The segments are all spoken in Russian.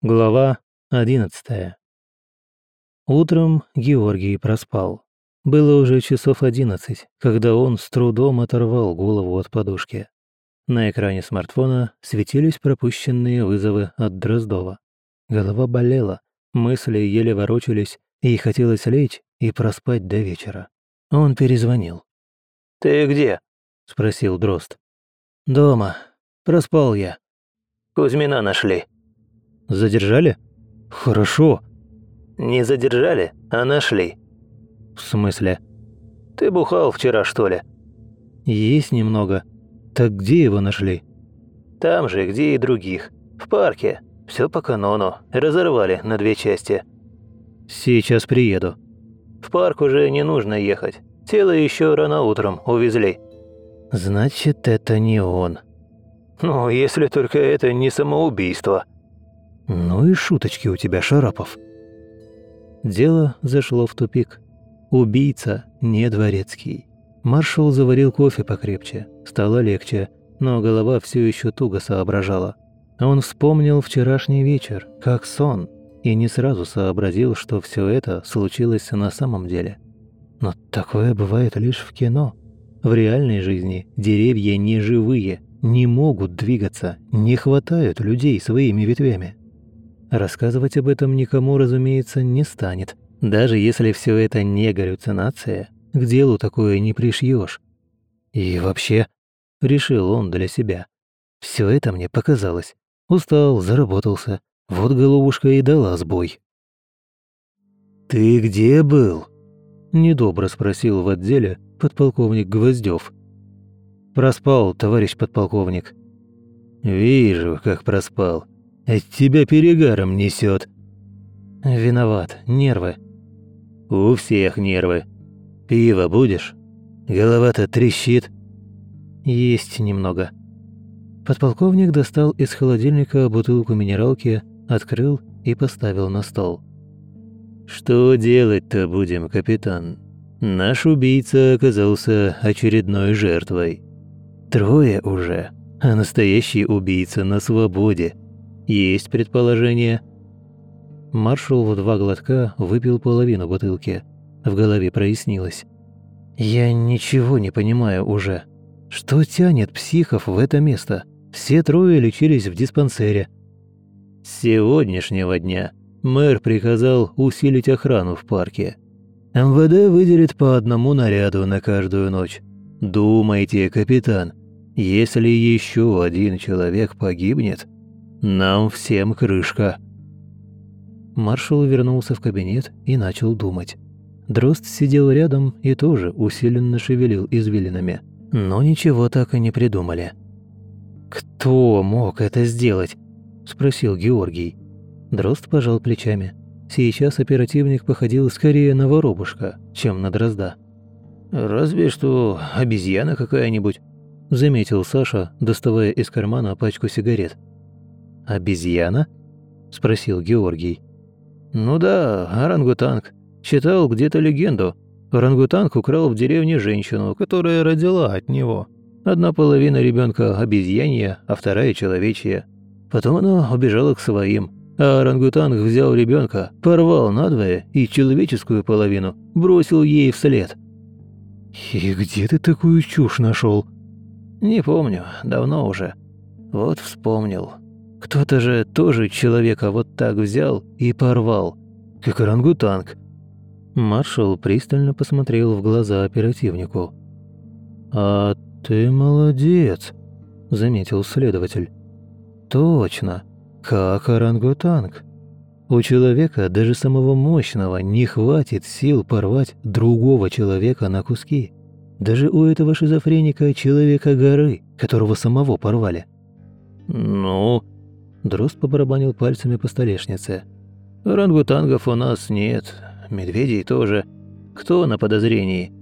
Глава одиннадцатая. Утром Георгий проспал. Было уже часов одиннадцать, когда он с трудом оторвал голову от подушки. На экране смартфона светились пропущенные вызовы от Дроздова. Голова болела, мысли еле ворочались, и хотелось лечь и проспать до вечера. Он перезвонил. «Ты где?» – спросил Дрозд. «Дома. Проспал я». «Кузьмина нашли». Задержали? Хорошо. Не задержали, а нашли. В смысле? Ты бухал вчера, что ли? Есть немного. Так где его нашли? Там же, где и других. В парке. Все по канону. Разорвали на две части. Сейчас приеду. В парк уже не нужно ехать. Тело еще рано утром увезли. Значит, это не он. Ну, если только это не самоубийство. «Ну и шуточки у тебя, Шарапов». Дело зашло в тупик. Убийца не дворецкий. Маршал заварил кофе покрепче. Стало легче, но голова все еще туго соображала. Он вспомнил вчерашний вечер, как сон, и не сразу сообразил, что все это случилось на самом деле. Но такое бывает лишь в кино. В реальной жизни деревья не живые, не могут двигаться, не хватают людей своими ветвями. Рассказывать об этом никому, разумеется, не станет. Даже если все это не галлюцинация, к делу такое не пришьешь. И вообще, решил он для себя. Все это мне показалось. Устал, заработался. Вот головушка и дала сбой. «Ты где был?» Недобро спросил в отделе подполковник Гвоздев. «Проспал, товарищ подполковник». «Вижу, как проспал. От тебя перегаром несет. Виноват, нервы. У всех нервы. Пиво будешь? Голова-то трещит. Есть немного. Подполковник достал из холодильника бутылку минералки, открыл и поставил на стол. «Что делать-то будем, капитан? Наш убийца оказался очередной жертвой. Трое уже, а настоящий убийца на свободе. «Есть предположение». Маршал в два глотка выпил половину бутылки. В голове прояснилось. «Я ничего не понимаю уже. Что тянет психов в это место? Все трое лечились в диспансере». С сегодняшнего дня мэр приказал усилить охрану в парке. МВД выделит по одному наряду на каждую ночь. Думайте, капитан, если еще один человек погибнет, нам всем крышка». Маршал вернулся в кабинет и начал думать. Дрозд сидел рядом и тоже усиленно шевелил извилинами. Но ничего так и не придумали. «Кто мог это сделать?» – спросил Георгий. Дрозд пожал плечами. Сейчас оперативник походил скорее на воробушка, чем на дрозда. «Разве что обезьяна какая-нибудь», – заметил Саша, доставая из кармана пачку сигарет. «Обезьяна?» – спросил Георгий. «Ну да, орангутанг. Читал где-то легенду. Орангутанг украл в деревне женщину, которая родила от него. Одна половина ребенка обезьянья, а вторая человечья. Потом она убежала к своим, а орангутанг взял ребенка, порвал надвое и человеческую половину бросил ей вслед». «И где ты такую чушь нашел? «Не помню, давно уже. Вот вспомнил». Кто-то же тоже человека вот так взял и порвал, как орангутанг. Маршал пристально посмотрел в глаза оперативнику. «А ты молодец», — заметил следователь. «Точно, как орангутанг. У человека, даже самого мощного, не хватит сил порвать другого человека на куски. Даже у этого шизофреника человека горы, которого самого порвали». «Ну...» Дрозд побарабанил пальцами по столешнице. «Орангутангов у нас нет, медведей тоже. Кто на подозрении?»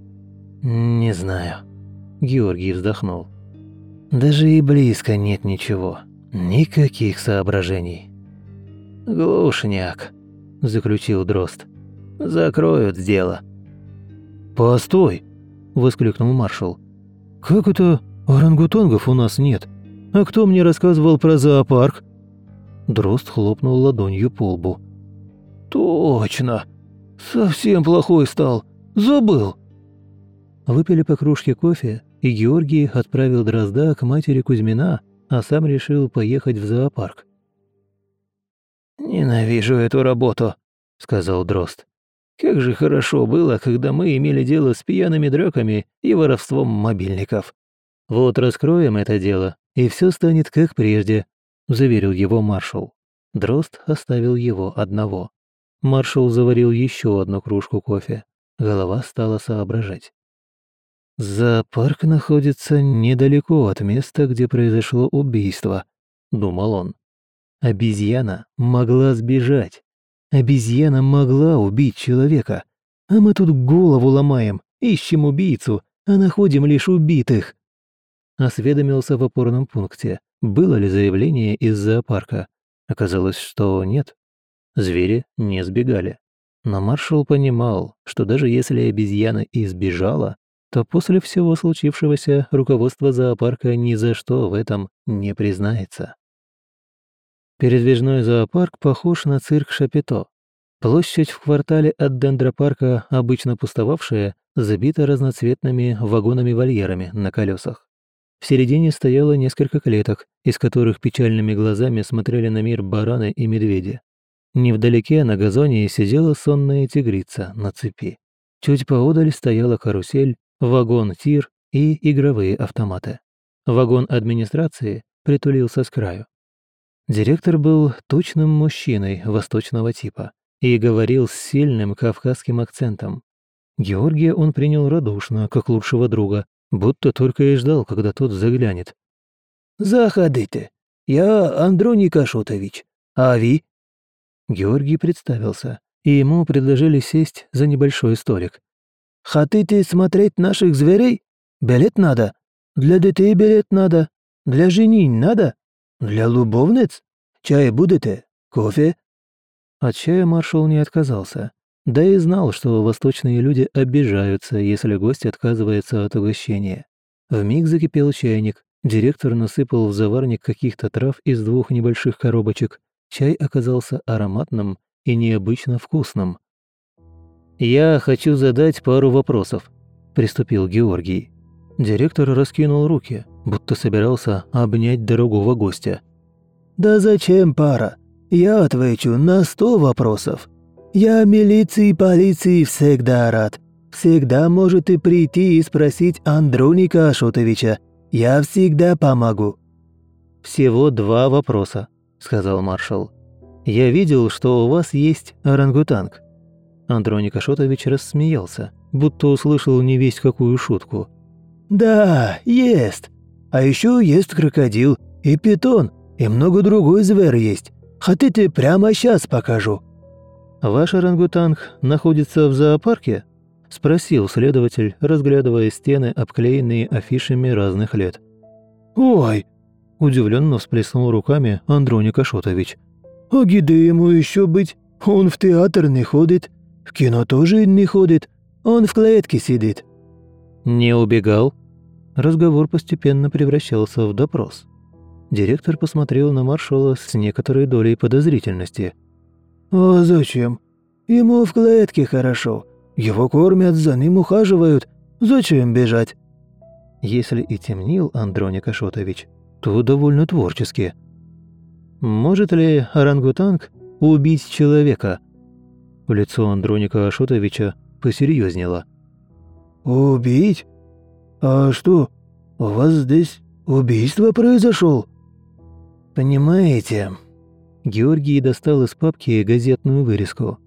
«Не знаю». Георгий вздохнул. «Даже и близко нет ничего. Никаких соображений». «Глушняк», – заключил Дрозд. «Закроют дело». «Постой!» – воскликнул маршал. «Как это орангутангов у нас нет? А кто мне рассказывал про зоопарк?» Дрозд хлопнул ладонью по лбу. «Точно! Совсем плохой стал! Забыл!» Выпили по кружке кофе, и Георгий отправил Дрозда к матери Кузьмина, а сам решил поехать в зоопарк. «Ненавижу эту работу», — сказал Дрозд. «Как же хорошо было, когда мы имели дело с пьяными дрёками и воровством мобильников». «Вот раскроем это дело, и все станет как прежде», — заверил его маршал. Дрозд оставил его одного. Маршал заварил еще одну кружку кофе. Голова стала соображать. «Зоопарк находится недалеко от места, где произошло убийство», — думал он. «Обезьяна могла сбежать. Обезьяна могла убить человека. А мы тут голову ломаем, ищем убийцу, а находим лишь убитых». Осведомился в опорном пункте, было ли заявление из зоопарка. Оказалось, что нет. Звери не сбегали. Но маршал понимал, что даже если обезьяна и сбежала, то после всего случившегося руководство зоопарка ни за что в этом не признается. Передвижной зоопарк похож на цирк Шапито. Площадь в квартале от дендропарка, обычно пустовавшая, забита разноцветными вагонами-вольерами на колесах. В середине стояло несколько клеток, из которых печальными глазами смотрели на мир бараны и медведи. Невдалеке на газоне сидела сонная тигрица на цепи. Чуть поодаль стояла карусель, вагон-тир и игровые автоматы. Вагон администрации притулился с краю. Директор был точным мужчиной восточного типа и говорил с сильным кавказским акцентом. Георгия он принял радушно, как лучшего друга, будто только и ждал, когда тот заглянет. «Заходите. Я Андроний Кашутович. А ви?» Георгий представился, и ему предложили сесть за небольшой столик. «Хотите смотреть наших зверей? Билет надо. Для детей билет надо. Для женин надо. Для любовниц? Чай будете? Кофе?» От чая маршал не отказался. Да и знал, что восточные люди обижаются, если гость отказывается от угощения. Вмиг закипел чайник, директор насыпал в заварник каких-то трав из двух небольших коробочек, Чай оказался ароматным и необычно вкусным. «Я хочу задать пару вопросов», – приступил Георгий. Директор раскинул руки, будто собирался обнять дорогого гостя. «Да зачем пара? Я отвечу на сто вопросов. Я милиции и полиции всегда рад. Всегда можете прийти и спросить Андроника Ашотовича. Я всегда помогу». «Всего два вопроса», – сказал маршал. «Я видел, что у вас есть орангутанг». Андроник Ашотович рассмеялся, будто услышал не весть какую шутку. «Да, есть. А еще есть крокодил и питон, и много другой зверь есть. Хотите, прямо сейчас покажу». «Ваш орангутанг находится в зоопарке?» – спросил следователь, разглядывая стены, обклеенные афишами разных лет. «Ой, Удивленно всплеснул руками Андроник Ашотович. «А где ему еще быть? Он в театр не ходит, в кино тоже не ходит, он в клетке сидит». «Не убегал?» Разговор постепенно превращался в допрос. Директор посмотрел на маршала с некоторой долей подозрительности. «А зачем? Ему в клетке хорошо. Его кормят, за ним ухаживают. Зачем бежать?» Если и темнил Андроник Ашотович, то довольно творчески. Может ли орангутанг убить человека? Лицо Андроника Ашотовича посерьезнело. «Убить? А что, у вас здесь убийство произошло?» «Понимаете...» Георгий достал из папки газетную вырезку.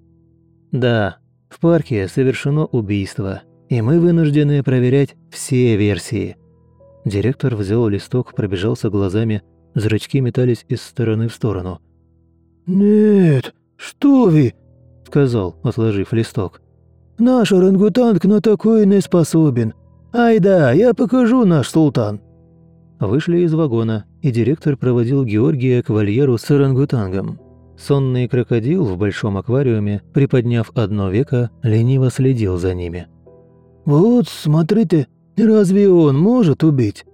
«Да, в парке совершено убийство, и мы вынуждены проверять все версии. Директор взял листок, пробежался глазами, зрачки метались из стороны в сторону. «Нет, что вы!» – сказал, отложив листок. «Наш орангутанг на такое не способен. Ай да, я покажу наш султан». Вышли из вагона, и директор проводил Георгия к вольеру с орангутангом. Сонный крокодил в большом аквариуме, приподняв одно веко, лениво следил за ними. «Вот, смотрите, Разве он может убить?»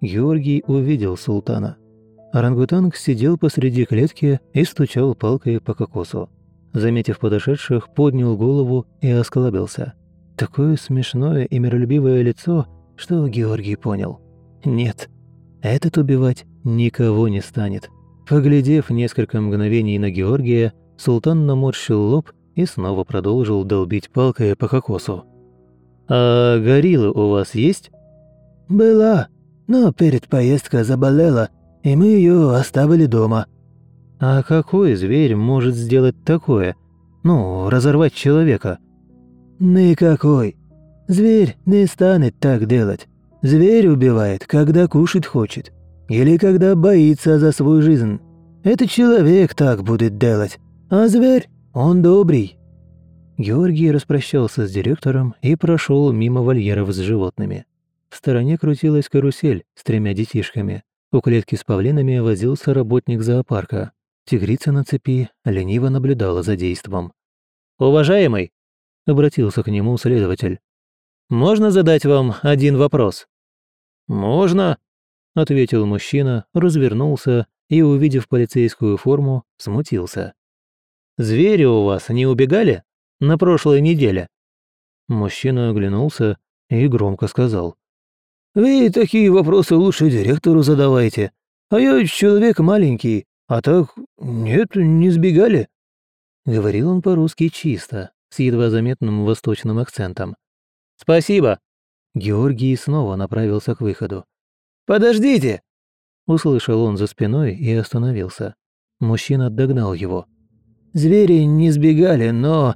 Георгий увидел султана. орангутанг сидел посреди клетки и стучал палкой по кокосу. Заметив подошедших, поднял голову и осклабился. Такое смешное и миролюбивое лицо, что Георгий понял. Нет, этот убивать никого не станет. Поглядев несколько мгновений на Георгия, султан наморщил лоб и снова продолжил долбить палкой по кокосу. «А гориллы у вас есть?» «Была, но перед поездкой заболела, и мы ее оставили дома». «А какой зверь может сделать такое? Ну, разорвать человека?» «Никакой. Зверь не станет так делать. Зверь убивает, когда кушать хочет. Или когда боится за свою жизнь. Это человек так будет делать. А зверь, он добрый». Георгий распрощался с директором и прошел мимо вольеров с животными. В стороне крутилась карусель с тремя детишками. У клетки с павлинами возился работник зоопарка. Тигрица на цепи лениво наблюдала за действом. «Уважаемый!» — обратился к нему следователь. «Можно задать вам один вопрос?» «Можно», — ответил мужчина, развернулся и, увидев полицейскую форму, смутился. «Звери у вас не убегали на прошлой неделе?» Мужчина оглянулся и громко сказал. «Вы такие вопросы лучше директору задавайте. А я человек маленький, а так нет, не сбегали». Говорил он по-русски чисто, с едва заметным восточным акцентом. «Спасибо!» Георгий снова направился к выходу. «Подождите!» Услышал он за спиной и остановился. Мужчина догнал его. «Звери не сбегали, но...»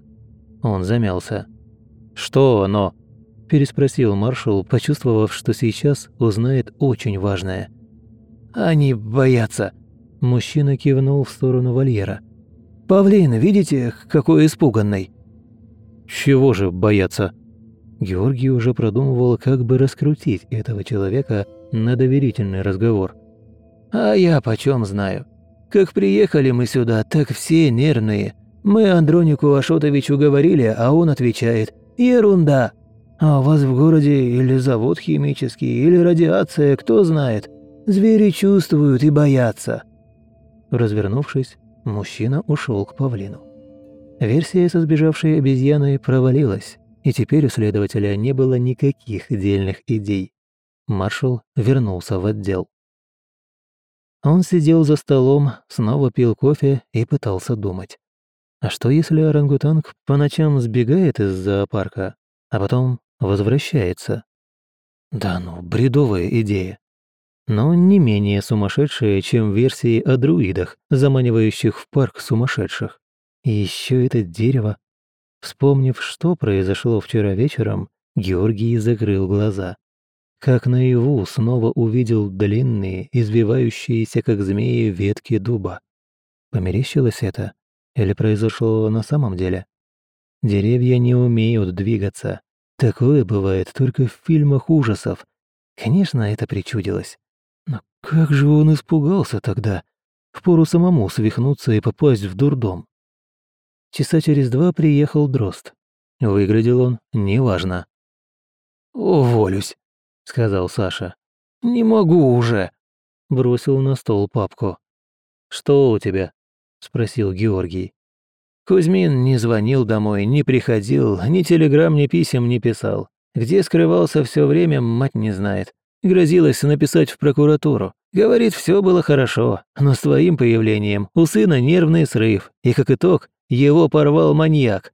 Он замялся. «Что «но»?» переспросил маршал, почувствовав, что сейчас узнает очень важное. «Они боятся!» Мужчина кивнул в сторону вольера. «Павлин, видите, какой испуганный?» «Чего же бояться?» Георгий уже продумывал, как бы раскрутить этого человека на доверительный разговор. «А я почем знаю? Как приехали мы сюда, так все нервные. Мы Андронику Ашотовичу говорили, а он отвечает «Ерунда». А у вас в городе или завод химический, или радиация, кто знает. Звери чувствуют и боятся». Развернувшись, мужчина ушел к павлину. Версия со сбежавшей обезьяной провалилась и теперь у следователя не было никаких дельных идей. Маршал вернулся в отдел. Он сидел за столом, снова пил кофе и пытался думать. А что если орангутанг по ночам сбегает из зоопарка, а потом возвращается? Да ну, бредовая идея. Но не менее сумасшедшая, чем версии о друидах, заманивающих в парк сумасшедших. И еще это дерево, Вспомнив, что произошло вчера вечером, Георгий закрыл глаза. Как наяву снова увидел длинные, извивающиеся как змеи ветки дуба. Померещилось это? Или произошло на самом деле? Деревья не умеют двигаться. Такое бывает только в фильмах ужасов. Конечно, это причудилось. Но как же он испугался тогда? Впору самому свихнуться и попасть в дурдом. Часа через два приехал Дрозд. Выглядел он неважно. «Уволюсь», — сказал Саша. «Не могу уже», — бросил на стол папку. «Что у тебя?» — спросил Георгий. Кузьмин не звонил домой, не приходил, ни телеграмм, ни писем не писал. Где скрывался все время, мать не знает. Грозилась написать в прокуратуру. Говорит, все было хорошо, но с твоим появлением у сына нервный срыв, и как итог, его порвал маньяк.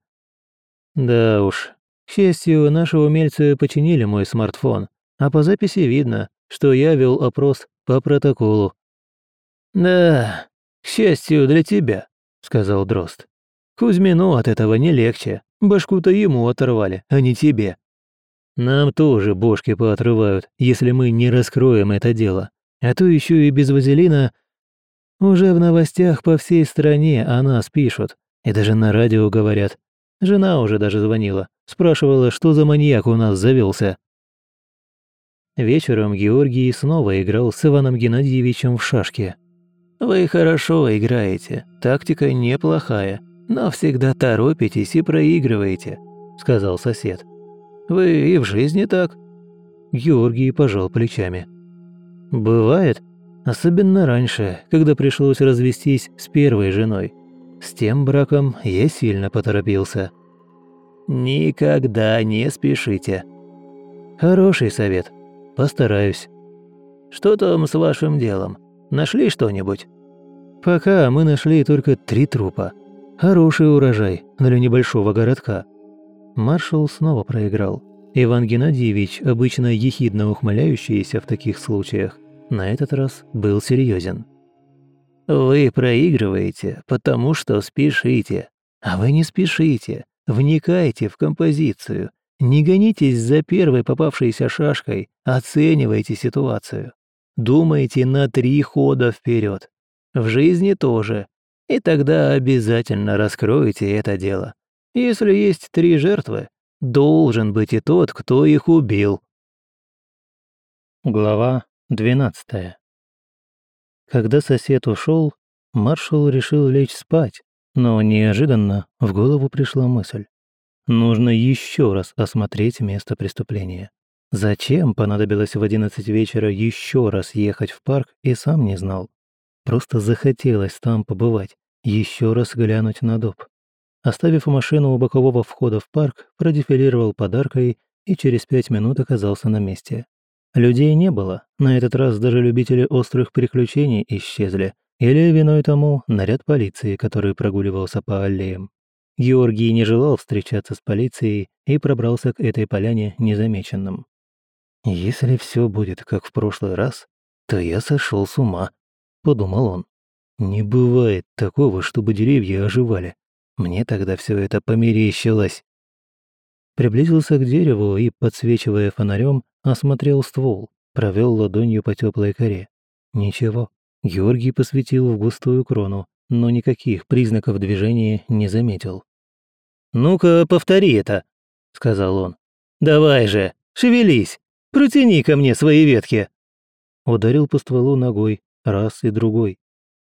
Да уж. К счастью, наши умельцы починили мой смартфон, а по записи видно, что я вел опрос по протоколу. «Да, к счастью для тебя», — сказал Дрозд. «Кузьмину от этого не легче. Башку-то ему оторвали, а не тебе». «Нам тоже бошки поотрывают, если мы не раскроем это дело. А то еще и без вазелина...» Уже в новостях по всей стране о нас пишут, и даже на радио говорят. Жена уже даже звонила, спрашивала, что за маньяк у нас завелся. Вечером Георгий снова играл с Иваном Геннадьевичем в шашки. «Вы хорошо играете, тактика неплохая, но всегда торопитесь и проигрываете», — сказал сосед. «Вы и в жизни так?» Георгий пожал плечами. «Бывает. Особенно раньше, когда пришлось развестись с первой женой. С тем браком я сильно поторопился. Никогда не спешите. Хороший совет. Постараюсь. Что там с вашим делом? Нашли что-нибудь? Пока мы нашли только три трупа. Хороший урожай для небольшого городка. Маршал снова проиграл. Иван Геннадьевич, обычно ехидно ухмыляющийся в таких случаях, на этот раз был серьезен. «Вы проигрываете, потому что спешите. А вы не спешите. Вникайте в композицию. Не гонитесь за первой попавшейся шашкой. Оценивайте ситуацию. Думайте на три хода вперед. В жизни тоже. И тогда обязательно раскроете это дело. Если есть три жертвы, должен быть и тот, кто их убил. Глава 12. Когда сосед ушел, маршал решил лечь спать, но неожиданно в голову пришла мысль. Нужно еще раз осмотреть место преступления. Зачем понадобилось в 11 вечера еще раз ехать в парк, и сам не знал. Просто захотелось там побывать, еще раз глянуть на дом. Оставив машину у бокового входа в парк, продефилировал подаркой и через пять минут оказался на месте. Людей не было, на этот раз даже любители острых приключений исчезли, или виной тому наряд полиции, который прогуливался по аллеям. Георгий не желал встречаться с полицией и пробрался к этой поляне незамеченным. «Если все будет как в прошлый раз, то я сошел с ума», — подумал он. «Не бывает такого, чтобы деревья оживали. Мне тогда все это померещилось. Приблизился к дереву и, подсвечивая фонарем, осмотрел ствол, провел ладонью по теплой коре. Ничего. Георгий посветил в густую крону, но никаких признаков движения не заметил. «Ну-ка, повтори это», — сказал он. «Давай же, шевелись, протяни ко мне свои ветки». Ударил по стволу ногой, раз и другой,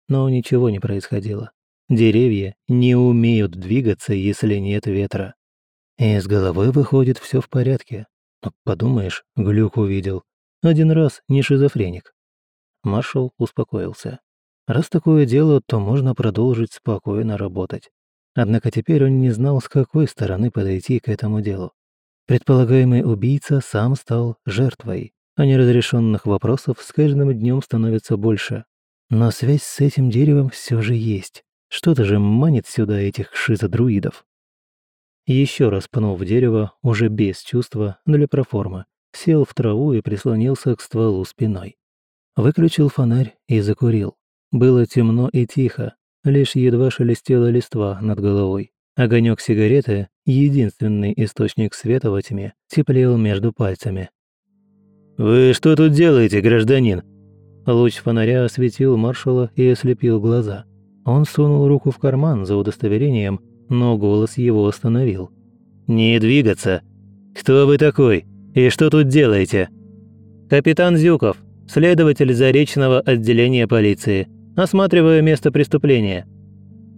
но ничего не происходило. Деревья не умеют двигаться, если нет ветра. И с головой выходит все в порядке. Но подумаешь, глюк увидел. Один раз не шизофреник. Маршал успокоился. Раз такое дело, то можно продолжить спокойно работать. Однако теперь он не знал, с какой стороны подойти к этому делу. Предполагаемый убийца сам стал жертвой, а неразрешенных вопросов с каждым днем становится больше. Но связь с этим деревом все же есть. Что-то же манит сюда этих шизодруидов. Еще раз пнув дерево, уже без чувства, для проформы, сел в траву и прислонился к стволу спиной. Выключил фонарь и закурил. Было темно и тихо, лишь едва шелестела листва над головой. Огонек сигареты, единственный источник света во тьме, теплел между пальцами. «Вы что тут делаете, гражданин?» Луч фонаря осветил маршала и ослепил глаза. Он сунул руку в карман за удостоверением, но голос его остановил. «Не двигаться! Кто вы такой? И что тут делаете?» «Капитан Зюков, следователь Заречного отделения полиции. Осматриваю место преступления».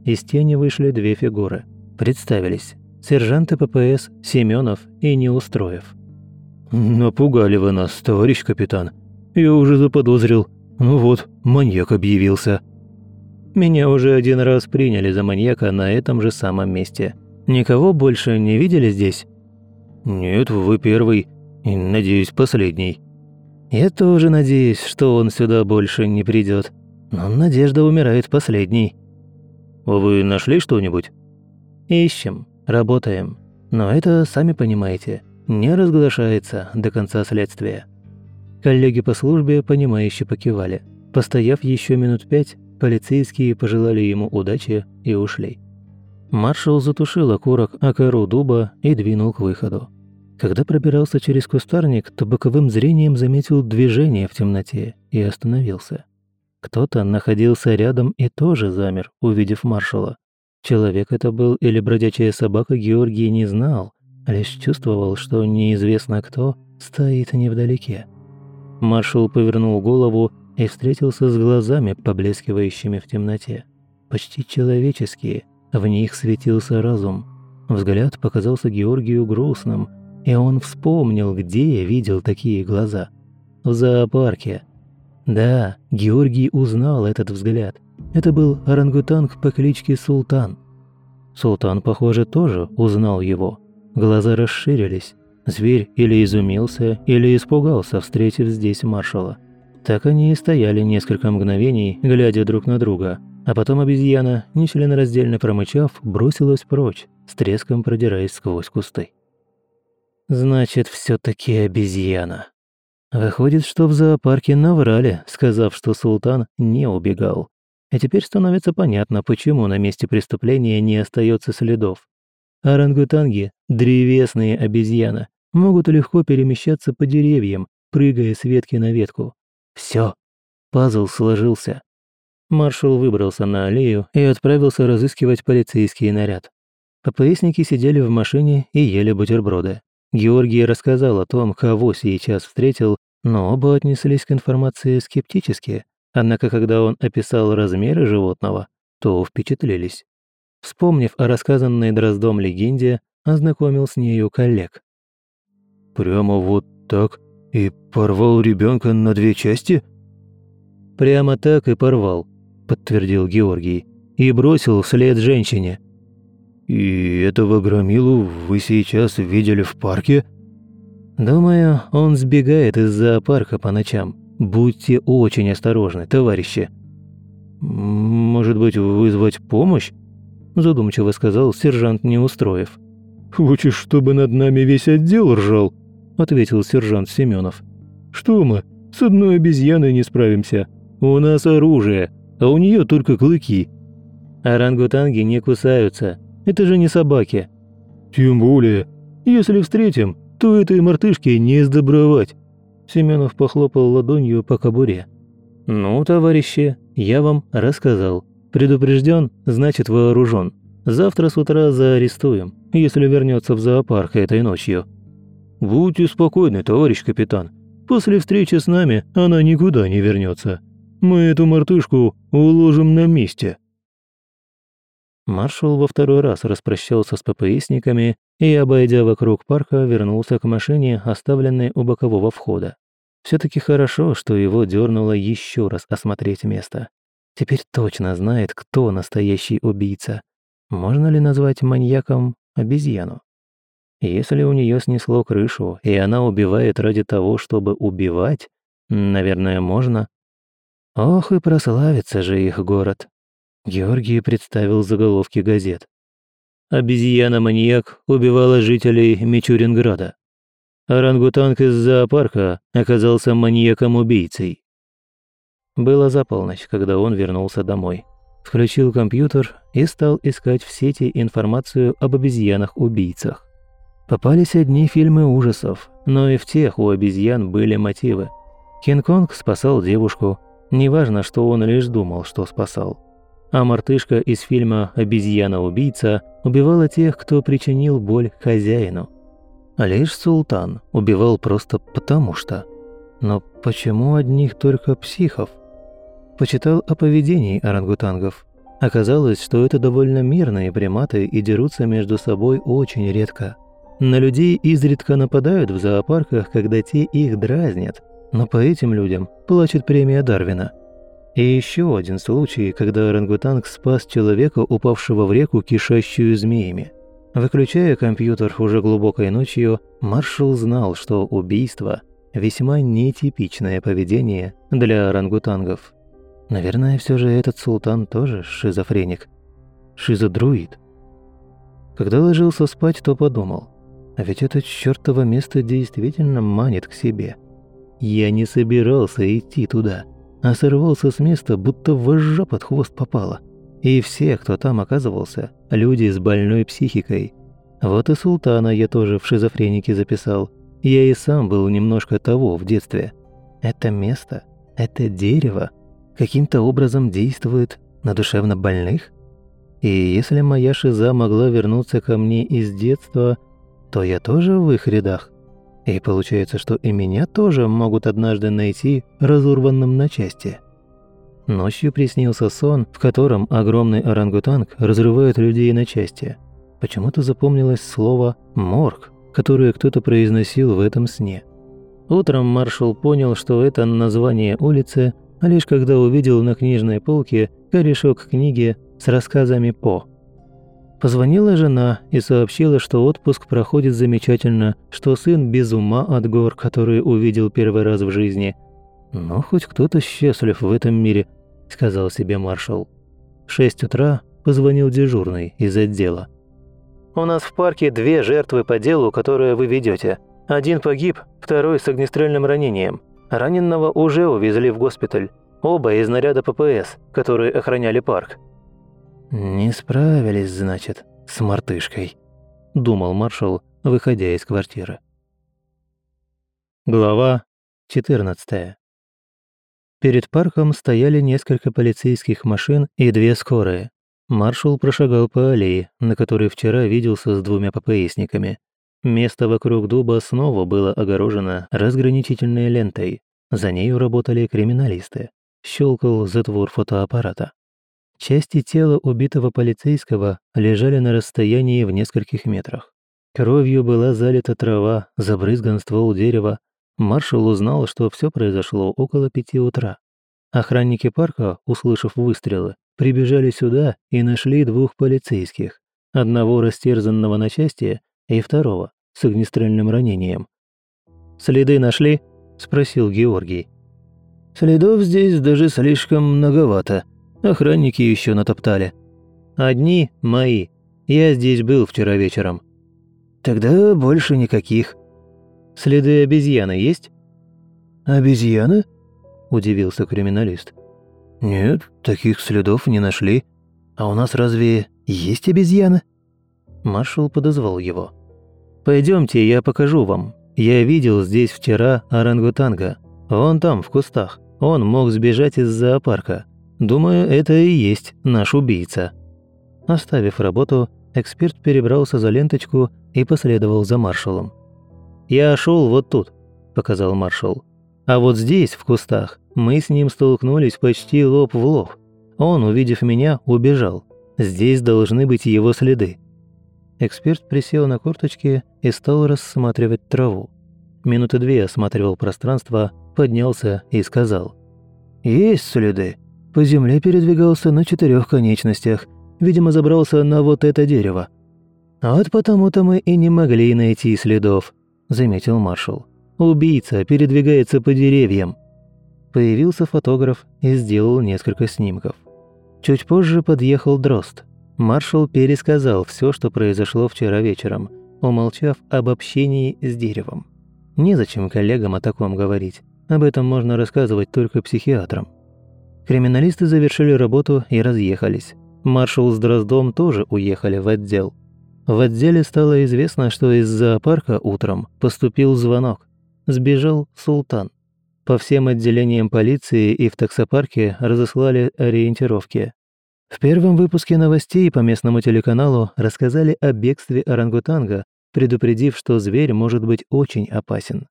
Из тени вышли две фигуры. Представились. Сержанты ППС Семенов и Неустроев. «Напугали вы нас, товарищ капитан. Я уже заподозрил. Ну вот, маньяк объявился». Меня уже один раз приняли за маньяка на этом же самом месте. Никого больше не видели здесь? Нет, вы первый. И, надеюсь, последний. Я тоже надеюсь, что он сюда больше не придет. Но надежда умирает последней. Вы нашли что-нибудь? Ищем, работаем. Но это, сами понимаете, не разглашается до конца следствия. Коллеги по службе, понимающе покивали. Постояв еще минут пять, Полицейские пожелали ему удачи и ушли. Маршал затушил окурок о кору дуба и двинул к выходу. Когда пробирался через кустарник, то боковым зрением заметил движение в темноте и остановился. Кто-то находился рядом и тоже замер, увидев маршала. Человек это был или бродячая собака Георгий не знал, лишь чувствовал, что неизвестно кто стоит невдалеке. Маршал повернул голову и встретился с глазами, поблескивающими в темноте. Почти человеческие, в них светился разум. Взгляд показался Георгию грустным, и он вспомнил, где видел такие глаза. В зоопарке. Да, Георгий узнал этот взгляд. Это был орангутанг по кличке Султан. Султан, похоже, тоже узнал его. Глаза расширились. Зверь или изумился, или испугался, встретив здесь маршала. Так они и стояли несколько мгновений, глядя друг на друга, а потом обезьяна, нечленораздельно промычав, бросилась прочь, с треском продираясь сквозь кусты. «Значит, все таки обезьяна», Выходит, что в зоопарке наврали, сказав, что султан не убегал. И теперь становится понятно, почему на месте преступления не остается следов. Орангутанги, древесные обезьяны, могут легко перемещаться по деревьям, прыгая с ветки на ветку. Все, пазл сложился. Маршал выбрался на аллею и отправился разыскивать полицейский наряд. ППСники сидели в машине и ели бутерброды. Георгий рассказал о том, кого сейчас встретил, но оба отнеслись к информации скептически, однако когда он описал размеры животного, то впечатлились. Вспомнив о рассказанной Дроздом легенде, ознакомил с нею коллег. «Прямо вот так и порвал ребенка на две части?» «Прямо так и порвал», — подтвердил Георгий, «и бросил вслед женщине». «И этого громилу вы сейчас видели в парке?» «Думаю, он сбегает из зоопарка по ночам. Будьте очень осторожны, товарищи». «Может быть, вызвать помощь?» Задумчиво сказал сержант Неустроев. «Хочешь, чтобы над нами весь отдел ржал?» Ответил сержант Семенов. «Что мы, с одной обезьяной не справимся. У нас оружие, а у нее только клыки». «Орангутанги не кусаются», это же не собаки». «Тем более, если встретим, то этой мартышке не сдобровать». Семенов похлопал ладонью по кобуре. «Ну, товарищи, я вам рассказал. Предупрежден, значит вооружен. Завтра с утра заарестуем, если вернется в зоопарк этой ночью». «Будьте спокойны, товарищ капитан. После встречи с нами она никуда не вернется. Мы эту мартышку уложим на месте». Маршал во второй раз распрощался с ППСниками и, обойдя вокруг парка, вернулся к машине, оставленной у бокового входа. все таки хорошо, что его дернуло еще раз осмотреть место. Теперь точно знает, кто настоящий убийца. Можно ли назвать маньяком обезьяну? Если у нее снесло крышу, и она убивает ради того, чтобы убивать, наверное, можно. Ох, и прославится же их город. Георгий представил заголовки газет. «Обезьяна-маньяк убивала жителей Мичуринграда. Орангутанг из зоопарка оказался маньяком-убийцей». Было за полночь, когда он вернулся домой. Включил компьютер и стал искать в сети информацию об обезьянах-убийцах. Попались одни фильмы ужасов, но и в тех у обезьян были мотивы. Кинг-Конг спасал девушку, неважно, что он лишь думал, что спасал а мартышка из фильма «Обезьяна-убийца» убивала тех, кто причинил боль хозяину. Лишь султан убивал просто потому что. Но почему одних только психов? Почитал о поведении орангутангов. Оказалось, что это довольно мирные приматы и дерутся между собой очень редко. На людей изредка нападают в зоопарках, когда те их дразнят, но по этим людям плачет премия Дарвина – и еще один случай, когда орангутанг спас человека, упавшего в реку, кишащую змеями. Выключая компьютер уже глубокой ночью, маршал знал, что убийство – весьма нетипичное поведение для орангутангов. Наверное, все же этот султан тоже шизофреник. Шизодруид. Когда ложился спать, то подумал, а ведь это чертово место действительно манит к себе. Я не собирался идти туда – а сорвался с места, будто вожжа под хвост попала. И все, кто там оказывался, люди с больной психикой. Вот и султана я тоже в шизофренике записал. Я и сам был немножко того в детстве. Это место, это дерево каким-то образом действует на душевно больных? И если моя шиза могла вернуться ко мне из детства, то я тоже в их рядах. И получается, что и меня тоже могут однажды найти разорванным на части. Ночью приснился сон, в котором огромный орангутанг разрывает людей на части. Почему-то запомнилось слово «морг», которое кто-то произносил в этом сне. Утром маршал понял, что это название улицы, лишь когда увидел на книжной полке корешок книги с рассказами По. Позвонила жена и сообщила, что отпуск проходит замечательно, что сын без ума от гор, которые увидел первый раз в жизни. «Ну, хоть кто-то счастлив в этом мире», – сказал себе маршал. В шесть утра позвонил дежурный из отдела. «У нас в парке две жертвы по делу, которое вы ведете. Один погиб, второй с огнестрельным ранением. Раненного уже увезли в госпиталь. Оба из наряда ППС, которые охраняли парк. «Не справились, значит, с мартышкой», – думал маршал, выходя из квартиры. Глава 14 Перед парком стояли несколько полицейских машин и две скорые. Маршал прошагал по аллее, на которой вчера виделся с двумя ППСниками. Место вокруг дуба снова было огорожено разграничительной лентой. За нею работали криминалисты. Щелкал затвор фотоаппарата. Части тела убитого полицейского лежали на расстоянии в нескольких метрах. Кровью была залита трава, забрызган ствол дерева. Маршал узнал, что все произошло около пяти утра. Охранники парка, услышав выстрелы, прибежали сюда и нашли двух полицейских. Одного растерзанного на части и второго с огнестрельным ранением. «Следы нашли?» – спросил Георгий. «Следов здесь даже слишком многовато», Охранники еще натоптали. Одни мои. Я здесь был вчера вечером. Тогда больше никаких. Следы обезьяны есть? Обезьяны? Удивился криминалист. Нет, таких следов не нашли. А у нас разве есть обезьяны? Маршал подозвал его. Пойдемте, я покажу вам. Я видел здесь вчера орангутанга. Вон там, в кустах. Он мог сбежать из зоопарка. Думаю, это и есть наш убийца». Оставив работу, эксперт перебрался за ленточку и последовал за маршалом. «Я шел вот тут», – показал маршал. «А вот здесь, в кустах, мы с ним столкнулись почти лоб в лоб. Он, увидев меня, убежал. Здесь должны быть его следы». Эксперт присел на корточки и стал рассматривать траву. Минуты две осматривал пространство, поднялся и сказал. «Есть следы. По земле передвигался на четырех конечностях. Видимо, забрался на вот это дерево. «Вот потому-то мы и не могли найти следов», – заметил маршал. «Убийца передвигается по деревьям». Появился фотограф и сделал несколько снимков. Чуть позже подъехал Дрозд. Маршал пересказал все, что произошло вчера вечером, умолчав об общении с деревом. Незачем коллегам о таком говорить. Об этом можно рассказывать только психиатрам. Криминалисты завершили работу и разъехались. Маршал с Дроздом тоже уехали в отдел. В отделе стало известно, что из зоопарка утром поступил звонок. Сбежал султан. По всем отделениям полиции и в таксопарке разослали ориентировки. В первом выпуске новостей по местному телеканалу рассказали о бегстве орангутанга, предупредив, что зверь может быть очень опасен.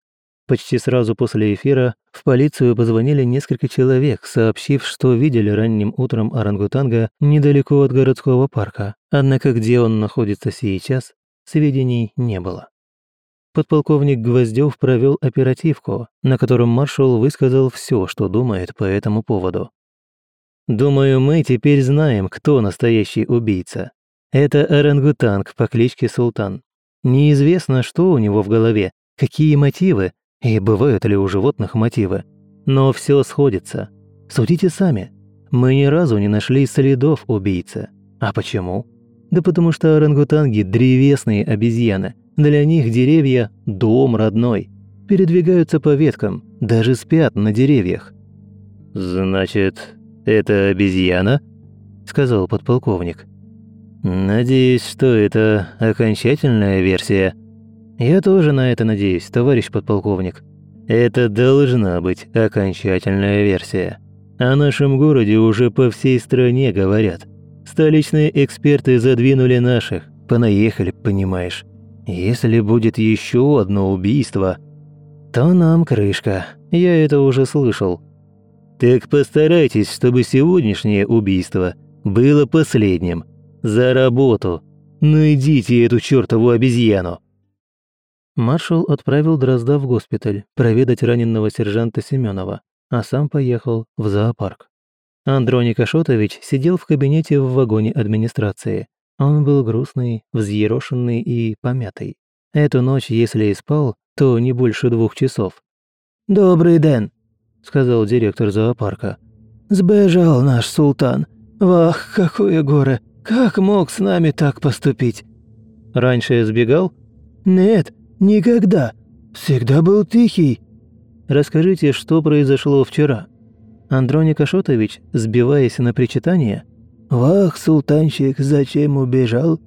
Почти сразу после эфира в полицию позвонили несколько человек, сообщив, что видели ранним утром орангутанга недалеко от городского парка, однако где он находится сейчас, сведений не было. Подполковник Гвоздев провел оперативку, на котором маршал высказал все, что думает по этому поводу. «Думаю, мы теперь знаем, кто настоящий убийца. Это орангутанг по кличке Султан. Неизвестно, что у него в голове, какие мотивы, и бывают ли у животных мотивы. Но все сходится. Судите сами. Мы ни разу не нашли следов убийцы. А почему? Да потому что орангутанги – древесные обезьяны. Для них деревья – дом родной. Передвигаются по веткам, даже спят на деревьях. «Значит, это обезьяна?» – сказал подполковник. «Надеюсь, что это окончательная версия», «Я тоже на это надеюсь, товарищ подполковник. Это должна быть окончательная версия. О нашем городе уже по всей стране говорят. Столичные эксперты задвинули наших, понаехали, понимаешь. Если будет еще одно убийство, то нам крышка. Я это уже слышал. Так постарайтесь, чтобы сегодняшнее убийство было последним. За работу. Найдите эту чертову обезьяну. Маршал отправил Дрозда в госпиталь проведать раненого сержанта Семенова. а сам поехал в зоопарк. Андроник Ашотович сидел в кабинете в вагоне администрации. Он был грустный, взъерошенный и помятый. Эту ночь, если и спал, то не больше двух часов. «Добрый день», — сказал директор зоопарка. «Сбежал наш султан. Вах, какое горе! Как мог с нами так поступить?» «Раньше сбегал?» «Нет, никогда. Всегда был тихий». «Расскажите, что произошло вчера?» Андроник Ашотович, сбиваясь на причитание, «Вах, султанчик, зачем убежал?»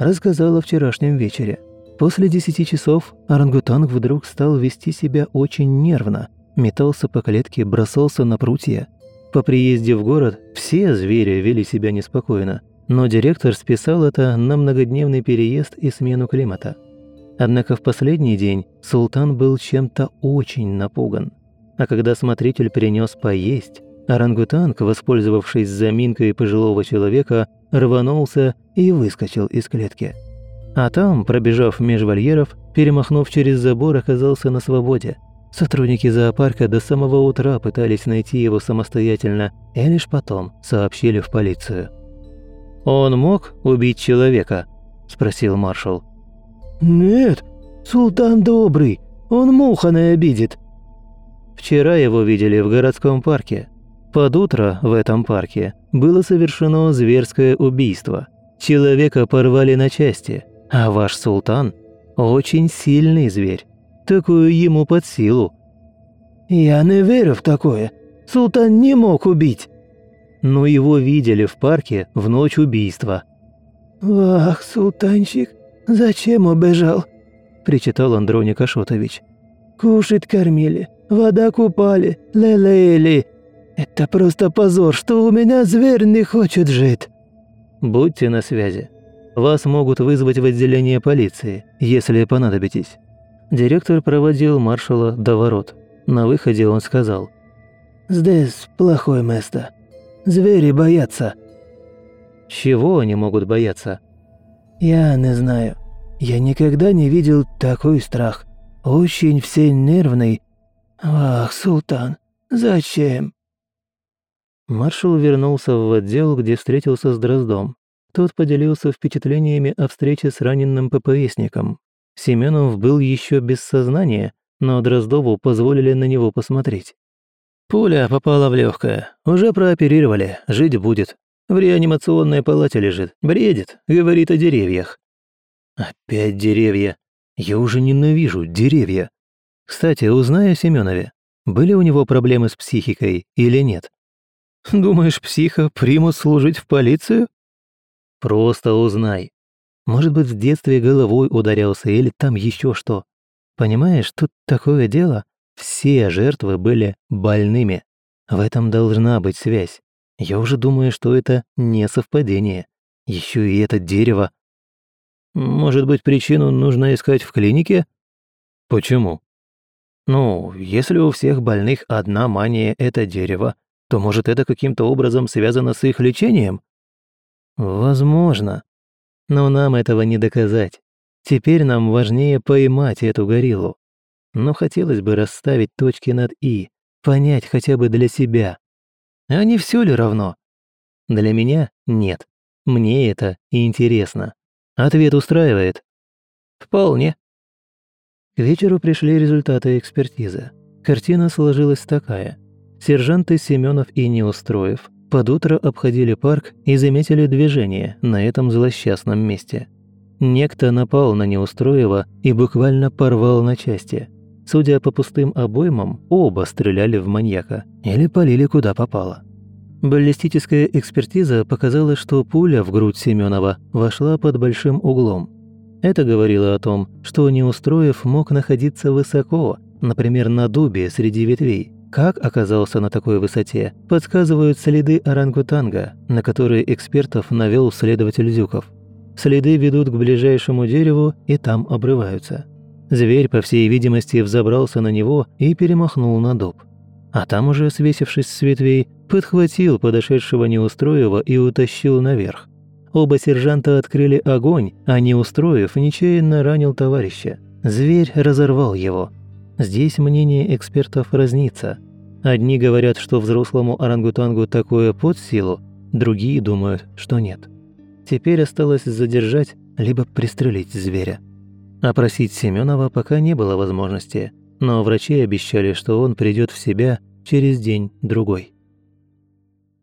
рассказал о вчерашнем вечере. После десяти часов орангутанг вдруг стал вести себя очень нервно, метался по клетке, бросался на прутья. По приезде в город все звери вели себя неспокойно, но директор списал это на многодневный переезд и смену климата. Однако в последний день султан был чем-то очень напуган. А когда смотритель принес поесть, орангутанг, воспользовавшись заминкой пожилого человека, рванулся и выскочил из клетки. А там, пробежав меж вольеров, перемахнув через забор, оказался на свободе. Сотрудники зоопарка до самого утра пытались найти его самостоятельно и лишь потом сообщили в полицию. «Он мог убить человека?» – спросил маршал. «Нет, султан добрый, он муха не обидит», Вчера его видели в городском парке. Под утро в этом парке было совершено зверское убийство. Человека порвали на части, а ваш султан – очень сильный зверь. Такую ему под силу. «Я не верю в такое. Султан не мог убить». Но его видели в парке в ночь убийства. «Ах, султанчик, зачем убежал?» – причитал Андроник Ашотович. «Кушать кормили, Вода купали, лелеяли. Это просто позор, что у меня зверь не хочет жить». «Будьте на связи. Вас могут вызвать в отделение полиции, если понадобитесь». Директор проводил маршала до ворот. На выходе он сказал. «Здесь плохое место. Звери боятся». «Чего они могут бояться?» «Я не знаю. Я никогда не видел такой страх. Очень все нервный «Ах, султан, зачем?» Маршал вернулся в отдел, где встретился с Дроздом. Тот поделился впечатлениями о встрече с раненым ППСником. Семенов был еще без сознания, но Дроздову позволили на него посмотреть. «Пуля попала в легкое. Уже прооперировали. Жить будет. В реанимационной палате лежит. Бредит. Говорит о деревьях». «Опять деревья. Я уже ненавижу деревья. Кстати, узнай о Семенове. Были у него проблемы с психикой или нет? Думаешь, психа примут служить в полицию? Просто узнай. Может быть, в детстве головой ударялся или там еще что. Понимаешь, тут такое дело. Все жертвы были больными. В этом должна быть связь. Я уже думаю, что это не совпадение. Еще и это дерево. Может быть, причину нужно искать в клинике? Почему? Ну, если у всех больных одна мания – это дерево, то, может, это каким-то образом связано с их лечением? Возможно. Но нам этого не доказать. Теперь нам важнее поймать эту гориллу. Но хотелось бы расставить точки над «и», понять хотя бы для себя. А не все ли равно? Для меня – нет. Мне это интересно. Ответ устраивает? Вполне. К вечеру пришли результаты экспертизы. Картина сложилась такая. Сержанты Семенов и Неустроев под утро обходили парк и заметили движение на этом злосчастном месте. Некто напал на Неустроева и буквально порвал на части. Судя по пустым обоймам, оба стреляли в маньяка или полили куда попало. Баллистическая экспертиза показала, что пуля в грудь Семенова вошла под большим углом – это говорило о том, что Неустроев мог находиться высоко, например, на дубе среди ветвей. Как оказался на такой высоте, подсказывают следы орангутанга, на которые экспертов навел следователь Зюков. Следы ведут к ближайшему дереву и там обрываются. Зверь, по всей видимости, взобрался на него и перемахнул на дуб. А там уже, свесившись с ветвей, подхватил подошедшего Неустроева и утащил наверх. Оба сержанта открыли огонь, а не устроив, нечаянно ранил товарища. Зверь разорвал его. Здесь мнение экспертов разнится. Одни говорят, что взрослому орангутангу такое под силу, другие думают, что нет. Теперь осталось задержать либо пристрелить зверя. Опросить Семенова пока не было возможности, но врачи обещали, что он придет в себя через день-другой.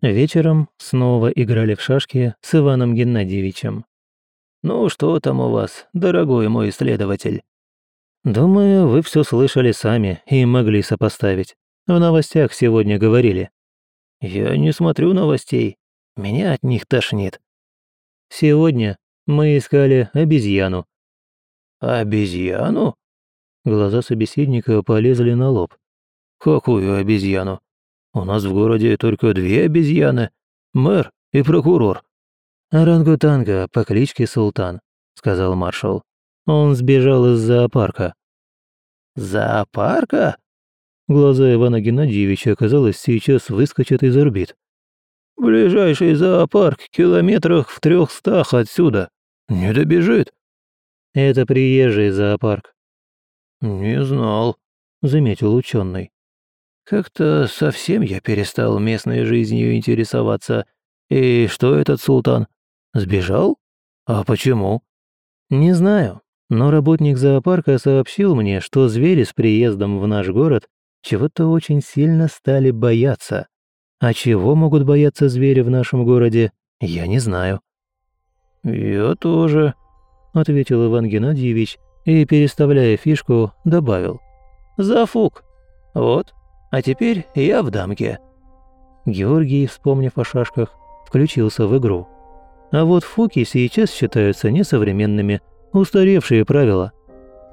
Вечером снова играли в шашки с Иваном Геннадьевичем. «Ну что там у вас, дорогой мой исследователь?» «Думаю, вы все слышали сами и могли сопоставить. В новостях сегодня говорили». «Я не смотрю новостей. Меня от них тошнит». «Сегодня мы искали обезьяну». «Обезьяну?» Глаза собеседника полезли на лоб. «Какую обезьяну? У нас в городе только две обезьяны. Мэр и прокурор». «Орангутанга по кличке Султан», — сказал маршал. «Он сбежал из зоопарка». «Зоопарка?» Глаза Ивана Геннадьевича, казалось, сейчас выскочат из орбит. «Ближайший зоопарк километрах в трехстах отсюда. Не добежит». «Это приезжий зоопарк. «Не знал», — заметил ученый. «Как-то совсем я перестал местной жизнью интересоваться. И что этот султан? Сбежал? А почему?» «Не знаю, но работник зоопарка сообщил мне, что звери с приездом в наш город чего-то очень сильно стали бояться. А чего могут бояться звери в нашем городе, я не знаю». «Я тоже», — ответил Иван Геннадьевич и, переставляя фишку, добавил. «Зафук. Вот, а теперь я в дамке». Георгий, вспомнив о шашках, включился в игру. А вот фуки сейчас считаются несовременными, устаревшие правила.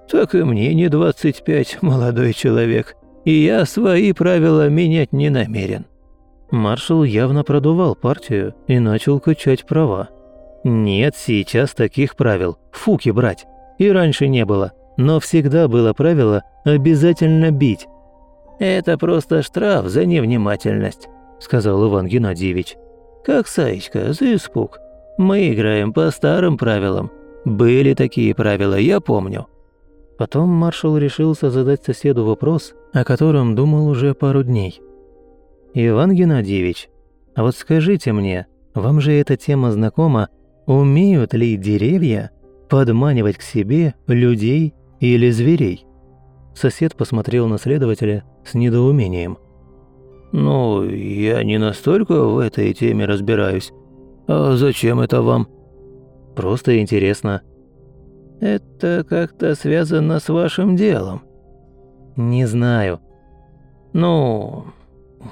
«Так и мне не 25, молодой человек, и я свои правила менять не намерен». Маршал явно продувал партию и начал качать права. «Нет сейчас таких правил, фуки брать. И раньше не было, но всегда было правило обязательно бить. «Это просто штраф за невнимательность», – сказал Иван Геннадьевич. «Как Саечка, за испуг. Мы играем по старым правилам. Были такие правила, я помню». Потом маршал решился задать соседу вопрос, о котором думал уже пару дней. «Иван Геннадьевич, а вот скажите мне, вам же эта тема знакома, умеют ли деревья подманивать к себе людей или зверей. Сосед посмотрел на следователя с недоумением. «Ну, я не настолько в этой теме разбираюсь. А зачем это вам?» «Просто интересно». «Это как-то связано с вашим делом?» «Не знаю». «Ну,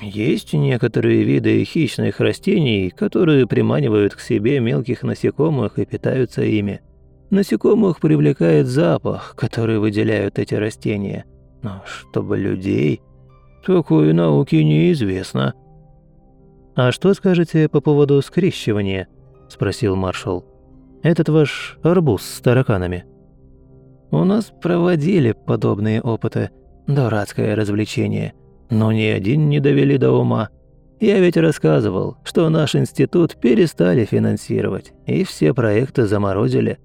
есть некоторые виды хищных растений, которые приманивают к себе мелких насекомых и питаются ими. Насекомых привлекает запах, который выделяют эти растения. Но чтобы людей... Такой науки неизвестно. «А что скажете по поводу скрещивания?» – спросил маршал. «Этот ваш арбуз с тараканами». «У нас проводили подобные опыты. Дурацкое развлечение. Но ни один не довели до ума. Я ведь рассказывал, что наш институт перестали финансировать, и все проекты заморозили».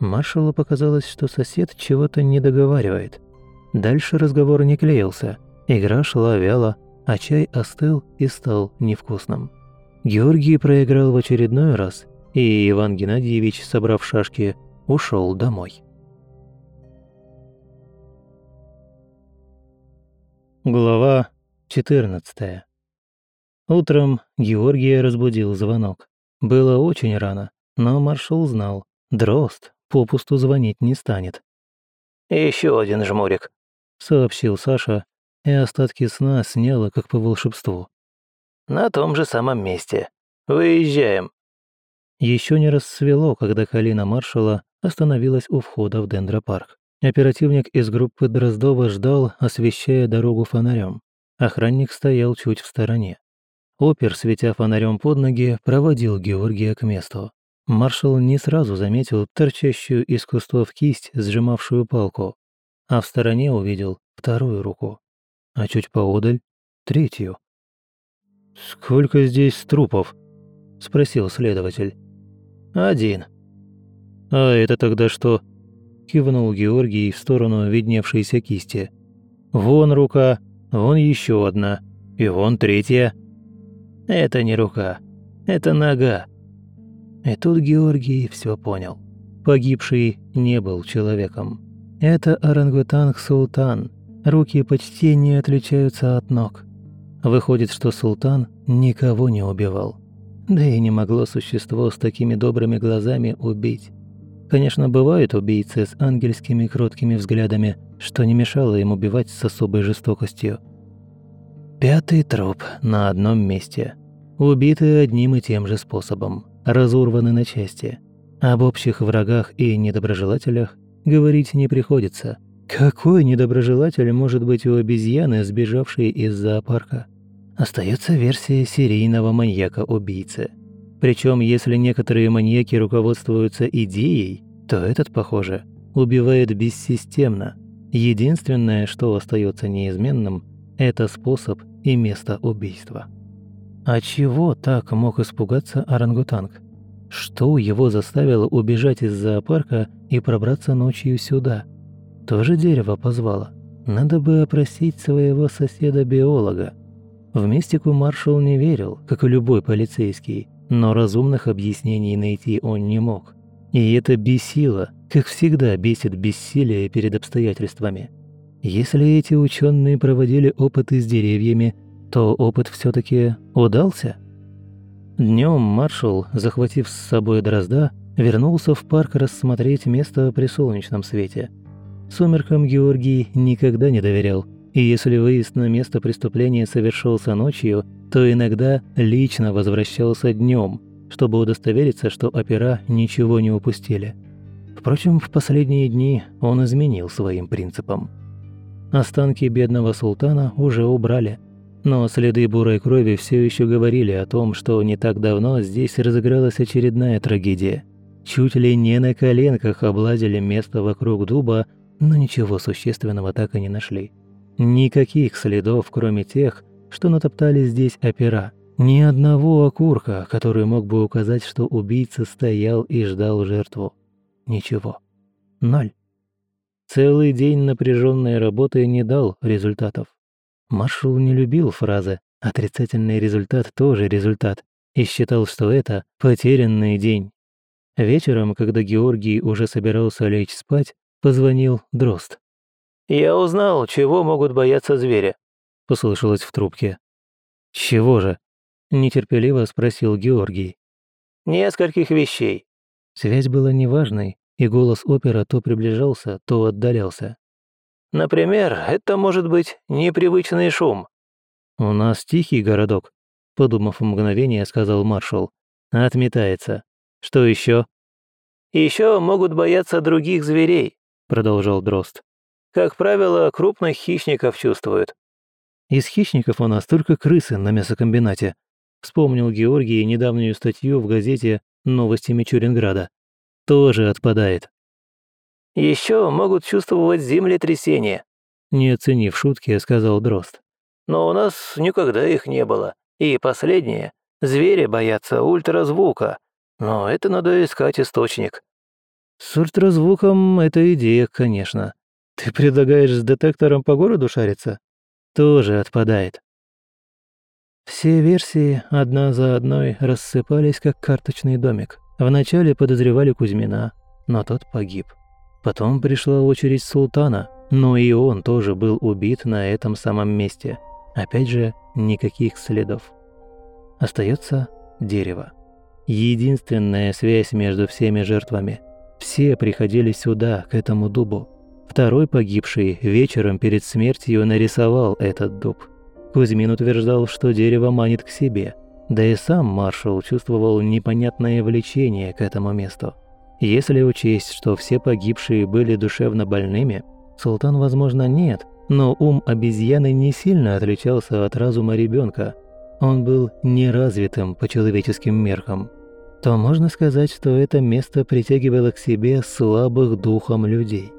Маршалу показалось, что сосед чего-то не договаривает. Дальше разговор не клеился. Игра шла вяло, а чай остыл и стал невкусным. Георгий проиграл в очередной раз, и Иван Геннадьевич, собрав шашки, ушел домой. Глава 14 Утром Георгия разбудил звонок. Было очень рано, но маршал знал, Дрозд попусту звонить не станет. Еще один жмурик», — сообщил Саша, и остатки сна сняло, как по волшебству. «На том же самом месте. Выезжаем». Еще не рассвело, когда Калина маршала остановилась у входа в дендропарк. Оперативник из группы Дроздова ждал, освещая дорогу фонарем. Охранник стоял чуть в стороне. Опер, светя фонарем под ноги, проводил Георгия к месту. Маршал не сразу заметил торчащую из кустов кисть, сжимавшую палку, а в стороне увидел вторую руку, а чуть поодаль — третью. «Сколько здесь трупов?» — спросил следователь. «Один». «А это тогда что?» — кивнул Георгий в сторону видневшейся кисти. «Вон рука, Вон еще одна. И вон третья. Это не рука. Это нога. И тут Георгий все понял. Погибший не был человеком. Это орангутанг Султан. Руки почти не отличаются от ног. Выходит, что Султан никого не убивал. Да и не могло существо с такими добрыми глазами убить. Конечно, бывают убийцы с ангельскими кроткими взглядами, что не мешало им убивать с особой жестокостью. Пятый труп на одном месте. Убиты одним и тем же способом. Разорваны на части. Об общих врагах и недоброжелателях говорить не приходится. Какой недоброжелатель может быть у обезьяны, сбежавшей из зоопарка? Остается версия серийного маньяка-убийцы – причем, если некоторые маньяки руководствуются идеей, то этот, похоже, убивает бессистемно. Единственное, что остается неизменным, это способ и место убийства. А чего так мог испугаться орангутанг? Что его заставило убежать из зоопарка и пробраться ночью сюда? Тоже дерево позвало. Надо бы опросить своего соседа-биолога. В мистику маршал не верил, как и любой полицейский – но разумных объяснений найти он не мог. И это бесило, как всегда бесит бессилие перед обстоятельствами. Если эти ученые проводили опыты с деревьями, то опыт все таки удался? Днем маршал, захватив с собой дрозда, вернулся в парк рассмотреть место при солнечном свете. Сумеркам Георгий никогда не доверял, и если выезд на место преступления совершился ночью – то иногда лично возвращался днем, чтобы удостовериться, что опера ничего не упустили. Впрочем, в последние дни он изменил своим принципам. Останки бедного султана уже убрали, но следы бурой крови все еще говорили о том, что не так давно здесь разыгралась очередная трагедия. Чуть ли не на коленках облазили место вокруг дуба, но ничего существенного так и не нашли. Никаких следов, кроме тех, что натоптали здесь опера. Ни одного окурка, который мог бы указать, что убийца стоял и ждал жертву. Ничего. Ноль. Целый день напряженной работы не дал результатов. Маршал не любил фразы «отрицательный результат тоже результат» и считал, что это потерянный день. Вечером, когда Георгий уже собирался лечь спать, позвонил Дрозд. «Я узнал, чего могут бояться звери послышалось в трубке. «Чего же?» – нетерпеливо спросил Георгий. «Нескольких вещей». Связь была неважной, и голос опера то приближался, то отдалялся. «Например, это может быть непривычный шум». «У нас тихий городок», – подумав мгновение, сказал маршал. «Отметается. Что еще? Еще могут бояться других зверей», – продолжал Дрозд. «Как правило, крупных хищников чувствуют. Из хищников у нас только крысы на мясокомбинате. Вспомнил Георгий недавнюю статью в газете «Новости Мичуринграда». Тоже отпадает. Еще могут чувствовать землетрясения», не оценив шутки, сказал Дрозд. «Но у нас никогда их не было. И последнее. Звери боятся ультразвука. Но это надо искать источник». «С ультразвуком это идея, конечно. Ты предлагаешь с детектором по городу шариться?» тоже отпадает. Все версии одна за одной рассыпались, как карточный домик. Вначале подозревали Кузьмина, но тот погиб. Потом пришла очередь Султана, но и он тоже был убит на этом самом месте. Опять же, никаких следов. Остается дерево. Единственная связь между всеми жертвами. Все приходили сюда, к этому дубу. Второй погибший вечером перед смертью нарисовал этот дуб. Кузьмин утверждал, что дерево манит к себе. Да и сам маршал чувствовал непонятное влечение к этому месту. Если учесть, что все погибшие были душевно больными, султан, возможно, нет, но ум обезьяны не сильно отличался от разума ребенка. Он был неразвитым по человеческим меркам. То можно сказать, что это место притягивало к себе слабых духом людей.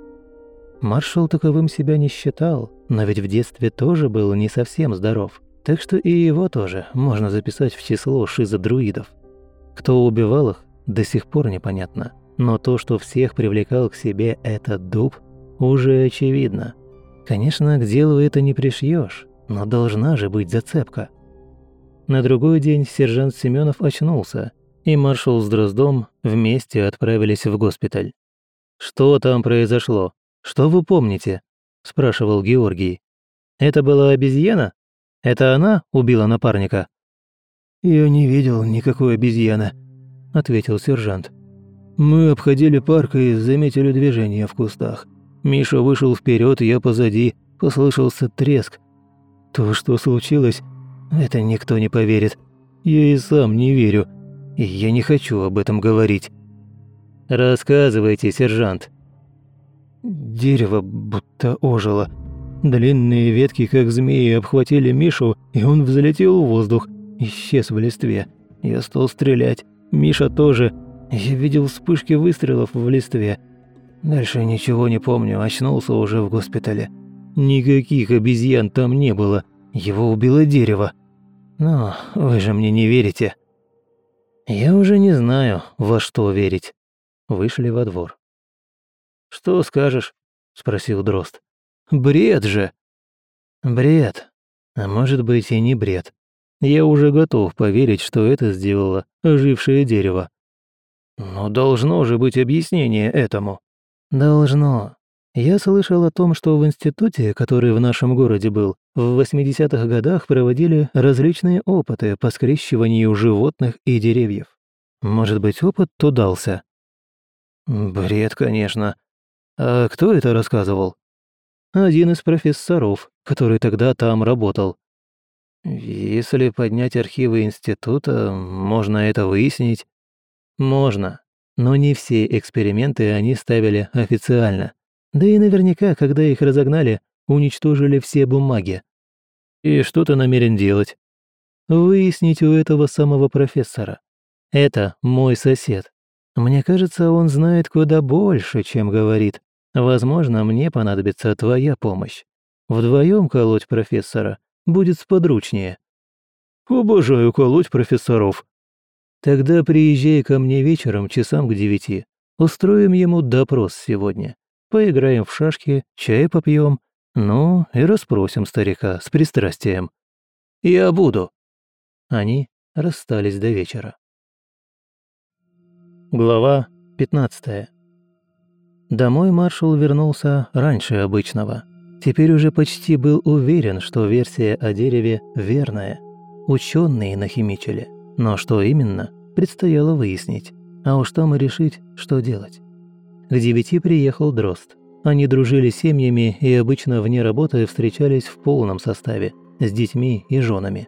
Маршал таковым себя не считал, но ведь в детстве тоже был не совсем здоров. Так что и его тоже можно записать в число шизодруидов. Кто убивал их, до сих пор непонятно. Но то, что всех привлекал к себе этот дуб, уже очевидно. Конечно, к делу это не пришьешь, Но должна же быть зацепка. На другой день сержант Семенов очнулся, и маршал с Дроздом вместе отправились в госпиталь. «Что там произошло? Что вы помните?» – спрашивал Георгий. «Это была обезьяна? Это она убила напарника?» «Я не видел никакой обезьяны», – ответил сержант. «Мы обходили парк и заметили движение в кустах. Миша вышел вперед, я позади, послышался треск. То, что случилось, это никто не поверит. Я и сам не верю, и я не хочу об этом говорить». «Рассказывайте, сержант». Дерево будто ожило. Длинные ветки, как змеи, обхватили Мишу, и он взлетел в воздух – исчез в листве. Я стал стрелять. Миша тоже. Я видел вспышки выстрелов в листве. Дальше ничего не помню, очнулся уже в госпитале. Никаких обезьян там не было. Его убило дерево. Но вы же мне не верите. Я уже не знаю, во что верить. Вышли во двор. «Что скажешь?» – спросил Дрозд. «Бред же!» «Бред. А может быть и не бред. Я уже готов поверить, что это сделало ожившее дерево. Но должно же быть объяснение этому. Должно. Я слышал о том, что в институте, который в нашем городе был, в 80-х годах проводили различные опыты по скрещиванию животных и деревьев. Может быть, опыт удался? Бред, конечно. А кто это рассказывал? Один из профессоров, который тогда там работал. Если поднять архивы института, можно это выяснить? Можно. Но не все эксперименты они ставили официально. Да и наверняка, когда их разогнали, уничтожили все бумаги. И что ты намерен делать? Выяснить у этого самого профессора. Это мой сосед. Мне кажется, он знает куда больше, чем говорит. Возможно, мне понадобится твоя помощь. Вдвоем колоть профессора будет сподручнее». «Обожаю колоть профессоров». «Тогда приезжай ко мне вечером часам к девяти. Устроим ему допрос сегодня. Поиграем в шашки, чай попьем, ну и расспросим старика с пристрастием». «Я буду». Они расстались до вечера. Глава 15 Домой маршал вернулся раньше обычного. Теперь уже почти был уверен, что версия о дереве верная. Ученые нахимичили. Но что именно, предстояло выяснить. А уж там и решить, что делать. К девяти приехал Дрозд. Они дружили семьями и обычно вне работы встречались в полном составе, с детьми и женами.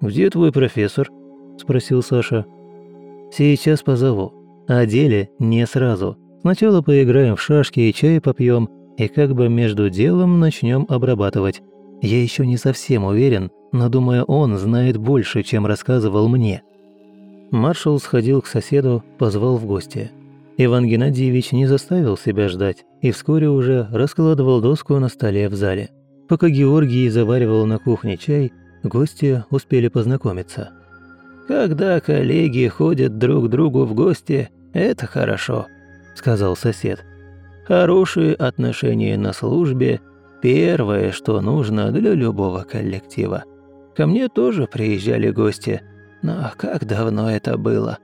«Где твой профессор?» – спросил Саша. «Сейчас позову. О деле не сразу. Сначала поиграем в шашки и чай попьем, и как бы между делом начнем обрабатывать. Я еще не совсем уверен, но думаю, он знает больше, чем рассказывал мне». Маршал сходил к соседу, позвал в гости. Иван Геннадьевич не заставил себя ждать и вскоре уже раскладывал доску на столе в зале. Пока Георгий заваривал на кухне чай, гости успели познакомиться. «Когда коллеги ходят друг к другу в гости, это хорошо», – сказал сосед. Хорошие отношения на службе – первое, что нужно для любого коллектива. Ко мне тоже приезжали гости, но как давно это было?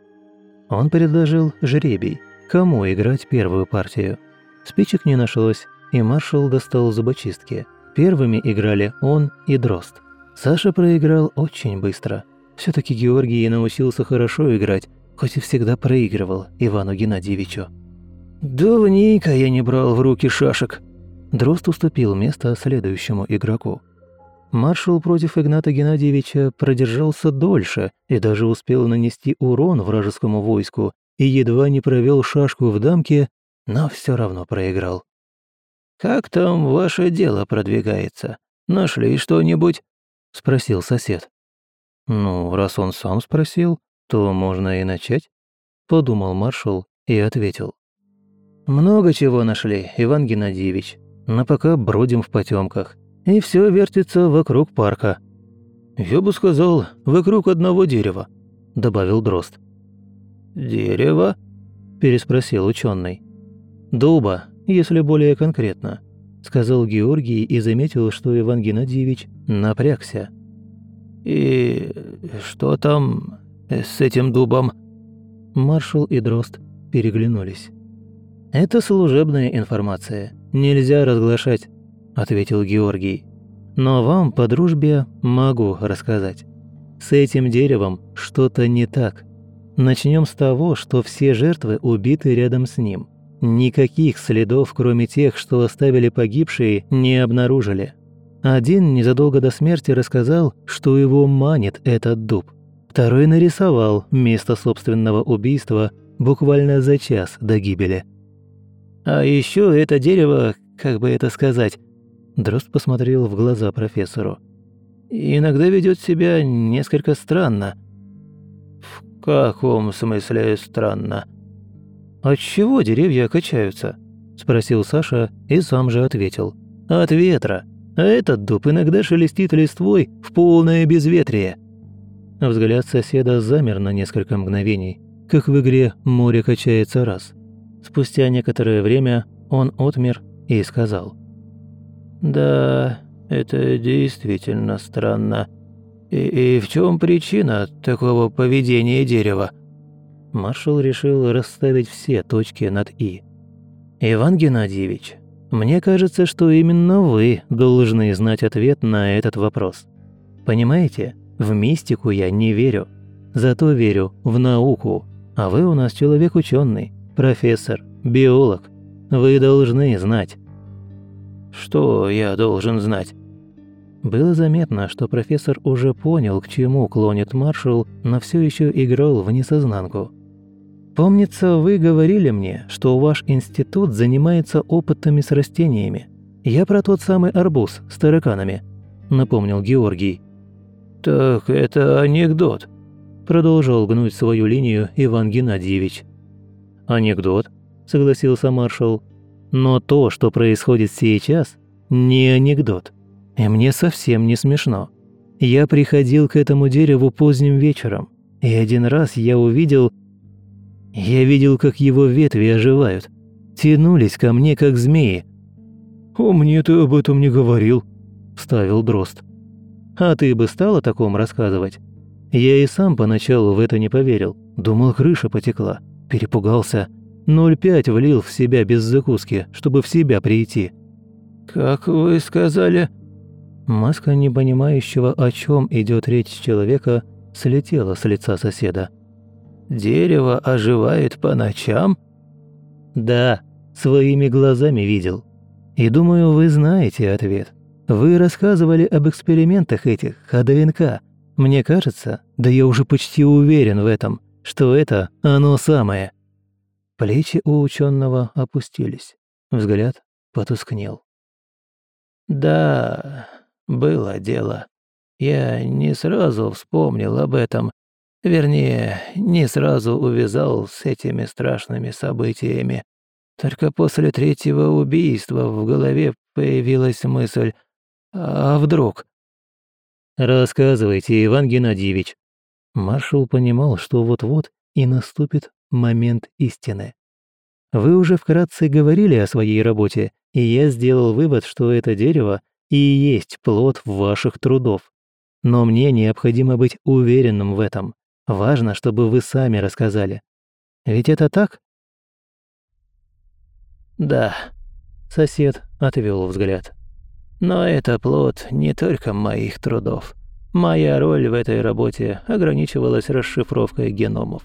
Он предложил жребий, кому играть первую партию. Спичек не нашлось, и маршал достал зубочистки. Первыми играли он и Дрозд. Саша проиграл очень быстро. все таки Георгий научился хорошо играть, хоть и всегда проигрывал Ивану Геннадьевичу. «Давненько я не брал в руки шашек». Дрозд уступил место следующему игроку. Маршал против Игната Геннадьевича продержался дольше и даже успел нанести урон вражескому войску и едва не провел шашку в дамке, но все равно проиграл. «Как там ваше дело продвигается? Нашли что-нибудь?» – спросил сосед. «Ну, раз он сам спросил, то можно и начать», – подумал маршал и ответил. Много чего нашли, Иван Геннадьевич. Но пока бродим в потемках. И все вертится вокруг парка. «Я бы сказал, вокруг одного дерева», – добавил Дрозд. «Дерево?» – переспросил ученый. «Дуба, если более конкретно», – сказал Георгий и заметил, что Иван Геннадьевич напрягся. «И что там с этим дубом?» Маршал и Дрозд переглянулись. «Это служебная информация. Нельзя разглашать», – ответил Георгий. «Но вам по дружбе могу рассказать. С этим деревом что-то не так. Начнем с того, что все жертвы убиты рядом с ним. Никаких следов, кроме тех, что оставили погибшие, не обнаружили. Один незадолго до смерти рассказал, что его манит этот дуб. Второй нарисовал место собственного убийства буквально за час до гибели. А еще это дерево, как бы это сказать, Дрозд посмотрел в глаза профессору. «Иногда ведет себя несколько странно». «В каком смысле странно?» «От чего деревья качаются?» – спросил Саша и сам же ответил. «От ветра. А этот дуб иногда шелестит листвой в полное безветрие». Взгляд соседа замер на несколько мгновений, как в игре «Море качается раз». Спустя некоторое время он отмер и сказал. «Да, это действительно странно. И, и в чем причина такого поведения дерева?» Маршал решил расставить все точки над «и». «Иван Геннадьевич, мне кажется, что именно вы должны знать ответ на этот вопрос. Понимаете, в мистику я не верю, зато верю в науку, а вы у нас человек ученый, профессор, биолог. Вы должны знать». «Что я должен знать?» Было заметно, что профессор уже понял, к чему клонит маршал, но все еще играл в несознанку. «Помнится, вы говорили мне, что ваш институт занимается опытами с растениями. Я про тот самый арбуз с тараканами», – напомнил Георгий. «Так это анекдот», – продолжал гнуть свою линию Иван Геннадьевич. «Анекдот», – согласился маршал. «Но то, что происходит сейчас, не анекдот. И мне совсем не смешно. Я приходил к этому дереву поздним вечером, и один раз я увидел, я видел, как его ветви оживают. Тянулись ко мне, как змеи. «О, мне ты об этом не говорил», – вставил Дрозд. «А ты бы стал о таком рассказывать?» Я и сам поначалу в это не поверил. Думал, крыша потекла. Перепугался. 0,5 влил в себя без закуски, чтобы в себя прийти. «Как вы сказали?» Маска непонимающего, о чем идет речь человека, слетела с лица соседа. Дерево оживает по ночам?» «Да, своими глазами видел. И думаю, вы знаете ответ. Вы рассказывали об экспериментах этих, о ДНК. Мне кажется, да я уже почти уверен в этом, что это оно самое». Плечи у ученого опустились. Взгляд потускнел. «Да, было дело. Я не сразу вспомнил об этом, Вернее, не сразу увязал с этими страшными событиями. Только после третьего убийства в голове появилась мысль «А вдруг?». «Рассказывайте, Иван Геннадьевич». Маршал понимал, что вот-вот и наступит момент истины. Вы уже вкратце говорили о своей работе, и я сделал вывод, что это дерево и есть плод ваших трудов. Но мне необходимо быть уверенным в этом. Важно, чтобы вы сами рассказали. Ведь это так? Да. Сосед отвел взгляд. Но это плод не только моих трудов. Моя роль в этой работе ограничивалась расшифровкой геномов.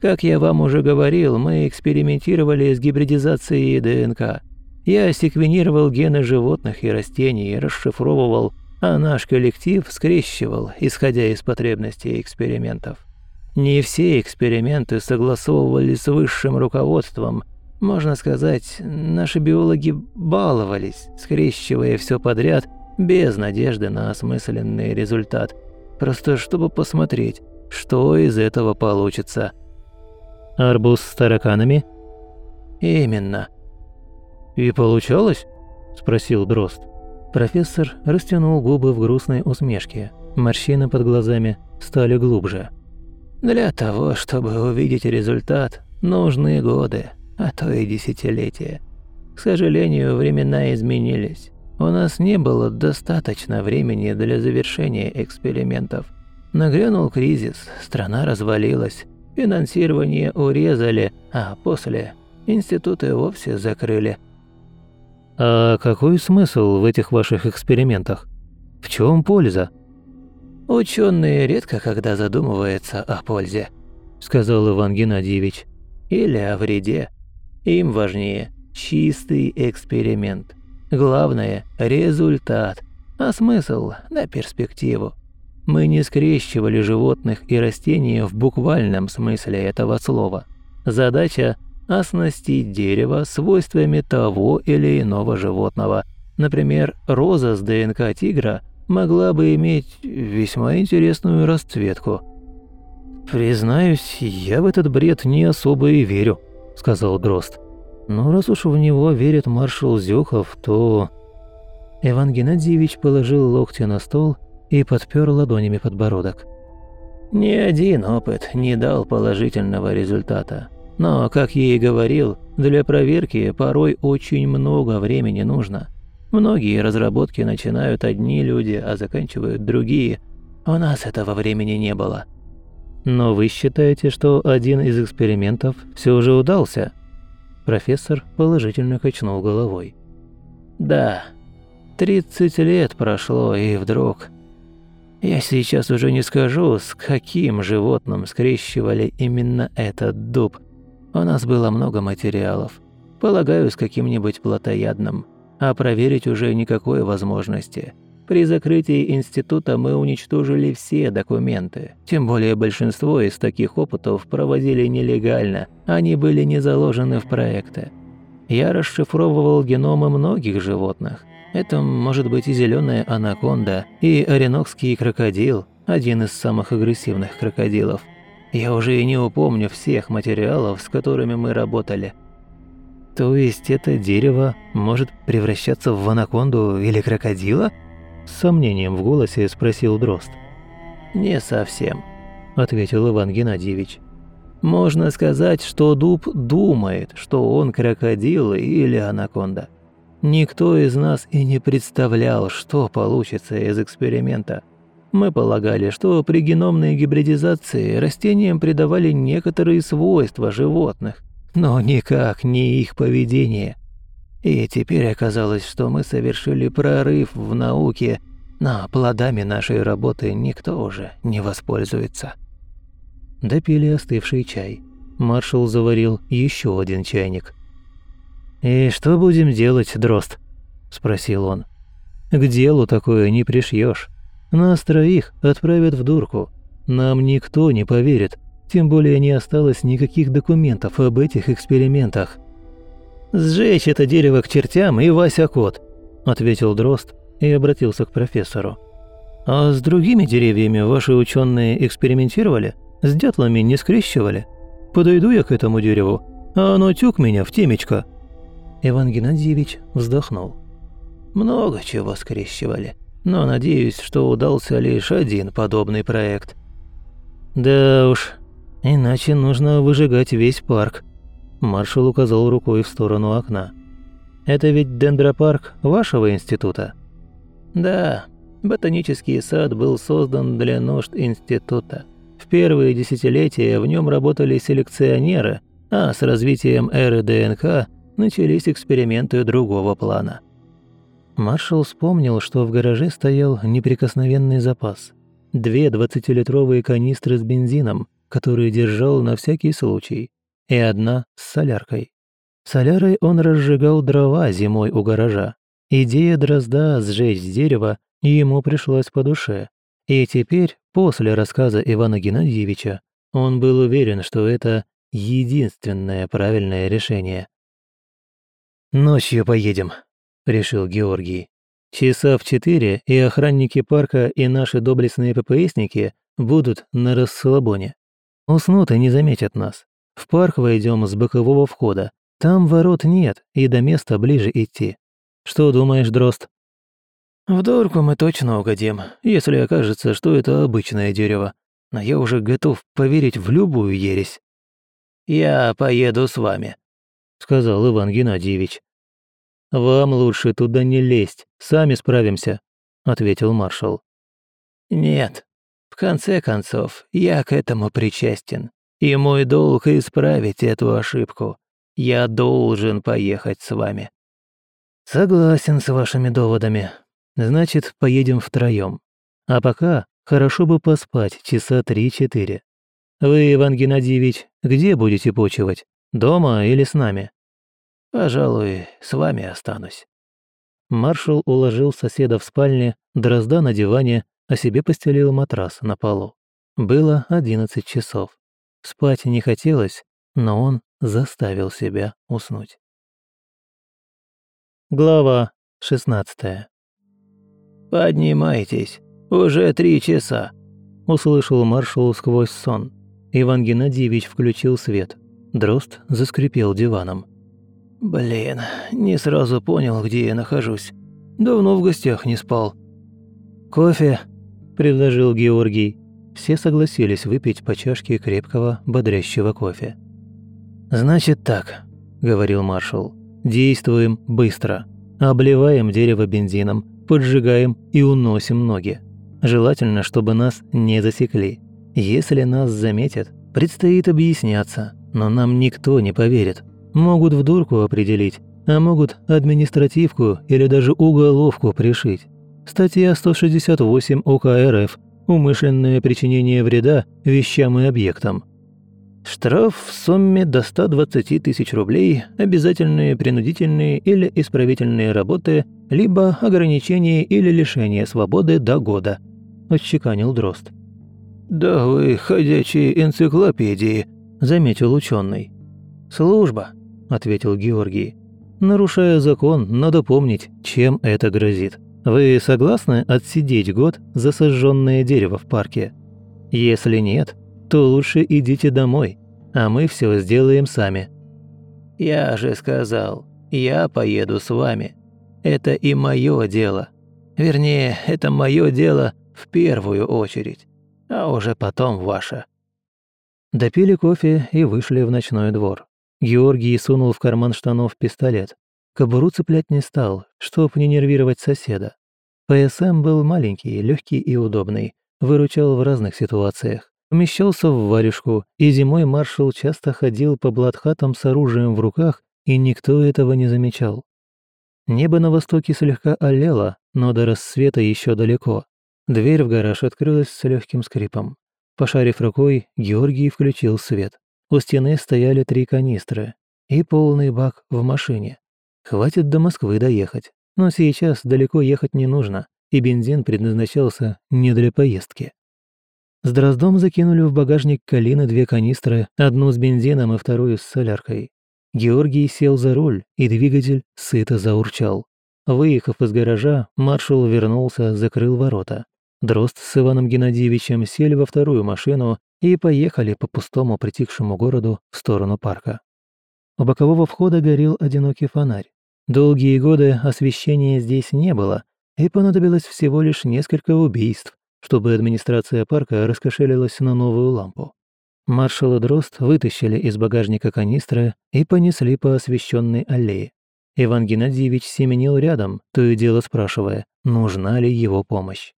Как я вам уже говорил, мы экспериментировали с гибридизацией ДНК. Я секвенировал гены животных и растений, расшифровывал а наш коллектив скрещивал, исходя из потребностей экспериментов. Не все эксперименты согласовывались с высшим руководством. Можно сказать, наши биологи баловались, скрещивая все подряд, без надежды на осмысленный результат. Просто чтобы посмотреть, что из этого получится. «Арбуз с тараканами?» «Именно». «И получалось?» – спросил Дрозд. Профессор растянул губы в грустной усмешке. Морщины под глазами стали глубже. «Для того, чтобы увидеть результат, нужны годы, а то и десятилетия. К сожалению, времена изменились. У нас не было достаточно времени для завершения экспериментов. Нагрянул кризис, страна развалилась, финансирование урезали, а после институты вовсе закрыли. А какой смысл в этих ваших экспериментах? В чем польза? Ученые редко когда задумываются о пользе, сказал Иван Геннадьевич. Или о вреде. Им важнее чистый эксперимент. Главное – результат, а смысл – на перспективу. Мы не скрещивали животных и растения в буквальном смысле этого слова. Задача – оснастить дерево свойствами того или иного животного. Например, роза с ДНК тигра могла бы иметь весьма интересную расцветку. «Признаюсь, я в этот бред не особо и верю», – сказал Дрозд. «Но раз уж в него верит маршал Зюхов, то...» Иван Геннадьевич положил локти на стол и подпер ладонями подбородок. «Ни один опыт не дал положительного результата. Но, как я и говорил, для проверки порой очень много времени нужно. Многие разработки начинают одни люди, а заканчивают другие. У нас этого времени не было». «Но вы считаете, что один из экспериментов все же удался?» Профессор положительно качнул головой. «Да, 30 лет прошло, и вдруг я сейчас уже не скажу, с каким животным скрещивали именно этот дуб. У нас было много материалов. Полагаю, с каким-нибудь плотоядным. А проверить уже никакой возможности. При закрытии института мы уничтожили все документы. Тем более большинство из таких опытов проводили нелегально. Они были не заложены в проекты. Я расшифровывал геномы многих животных. Это может быть и зеленая анаконда, и оренокский крокодил, один из самых агрессивных крокодилов. Я уже и не упомню всех материалов, с которыми мы работали. То есть это дерево может превращаться в анаконду или крокодила? С сомнением в голосе спросил Дрозд. «Не совсем», – ответил Иван Геннадьевич. «Можно сказать, что дуб думает, что он крокодил или анаконда. Никто из нас и не представлял, что получится из эксперимента. Мы полагали, что при геномной гибридизации растениям придавали некоторые свойства животных, но никак не их поведение. И теперь оказалось, что мы совершили прорыв в науке, но плодами нашей работы никто уже не воспользуется. Допили остывший чай. Маршал заварил еще один чайник – «И что будем делать, Дрозд?» – спросил он. «К делу такое не пришьешь. Нас троих отправят в дурку. Нам никто не поверит, тем более не осталось никаких документов об этих экспериментах». «Сжечь это дерево к чертям и Вася Кот», – ответил Дрозд и обратился к профессору. «А с другими деревьями ваши ученые экспериментировали? С дятлами не скрещивали? Подойду я к этому дереву, а оно тюк меня в темечко». Иван Геннадьевич вздохнул. «Много чего скрещивали, но надеюсь, что удался лишь один подобный проект». «Да уж, иначе нужно выжигать весь парк», – маршал указал рукой в сторону окна. «Это ведь дендропарк вашего института?» «Да, ботанический сад был создан для нужд института. В первые десятилетия в нем работали селекционеры, а с развитием эры ДНК начались эксперименты другого плана. Маршал вспомнил, что в гараже стоял неприкосновенный запас. Две двадцатилитровые канистры с бензином, которые держал на всякий случай, и одна с соляркой. Солярой он разжигал дрова зимой у гаража. Идея дрозда сжечь дерево ему пришлась по душе. И теперь, после рассказа Ивана Геннадьевича, он был уверен, что это единственное правильное решение. «Ночью поедем», – решил Георгий. «Часа в четыре, и охранники парка и наши доблестные ППСники будут на расслабоне. Уснут и не заметят нас. В парк войдем с бокового входа. Там ворот нет, и до места ближе идти. Что думаешь, Дрозд?» «В дурку мы точно угодим, если окажется, что это обычное дерево. Но я уже готов поверить в любую ересь». «Я поеду с вами», сказал Иван Геннадьевич. «Вам лучше туда не лезть, сами справимся», — ответил маршал. «Нет, в конце концов, я к этому причастен, и мой долг исправить эту ошибку. Я должен поехать с вами». «Согласен с вашими доводами. Значит, поедем втроем. А пока хорошо бы поспать часа три-четыре. Вы, Иван Геннадьевич, где будете почивать? Дома или с нами?» «Пожалуй, с вами останусь». Маршал уложил соседа в спальне, дрозда на диване, а себе постелил матрас на полу. Было одиннадцать часов. Спать не хотелось, но он заставил себя уснуть. Глава шестнадцатая. «Поднимайтесь, уже три часа», — услышал маршал сквозь сон. Иван Геннадьевич включил свет. Дрозд заскрипел диваном. «Блин, не сразу понял, где я нахожусь. Давно в гостях не спал». «Кофе?» – предложил Георгий. Все согласились выпить по чашке крепкого, бодрящего кофе. «Значит так», – говорил маршал. «Действуем быстро. Обливаем дерево бензином, поджигаем и уносим ноги. Желательно, чтобы нас не засекли. Если нас заметят, предстоит объясняться, но нам никто не поверит. Могут в дурку определить, а могут административку или даже уголовку пришить. Статья 168 УК РФ «Умышленное причинение вреда вещам и объектам». Штраф в сумме до 120 тысяч рублей, обязательные принудительные или исправительные работы, либо ограничение или лишение свободы до года, отчеканил Дрозд. «Да вы ходячие энциклопедии», – заметил ученый. «Служба», – ответил Георгий. «Нарушая закон, надо помнить, чем это грозит. Вы согласны отсидеть год за сожженное дерево в парке? Если нет, то лучше идите домой, а мы все сделаем сами». «Я же сказал, я поеду с вами. Это и мое дело. Вернее, это мое дело в первую очередь, а уже потом ваше». Допили кофе и вышли в ночной двор. Георгий сунул в карман штанов пистолет. Кобуру цеплять не стал, чтоб не нервировать соседа. ПСМ был маленький, легкий и удобный, выручал в разных ситуациях. Вмещался в варежку, и зимой маршал часто ходил по блатхатам с оружием в руках, и никто этого не замечал. Небо на востоке слегка олело, но до рассвета еще далеко. Дверь в гараж открылась с легким скрипом. Пошарив рукой, Георгий включил свет. У стены стояли три канистры и полный бак в машине. Хватит до Москвы доехать. Но сейчас далеко ехать не нужно, и бензин предназначался не для поездки. С Дроздом закинули в багажник Калины две канистры, одну с бензином и вторую с соляркой. Георгий сел за руль, и двигатель сыто заурчал. Выехав из гаража, маршал вернулся, закрыл ворота. Дрозд с Иваном Геннадьевичем сели во вторую машину и поехали по пустому притихшему городу в сторону парка. У бокового входа горел одинокий фонарь. Долгие годы освещения здесь не было, и понадобилось всего лишь несколько убийств, чтобы администрация парка раскошелилась на новую лампу. Маршал и Дрозд вытащили из багажника канистры и понесли по освещенной аллее. Иван Геннадьевич семенил рядом, то и дело спрашивая, нужна ли его помощь.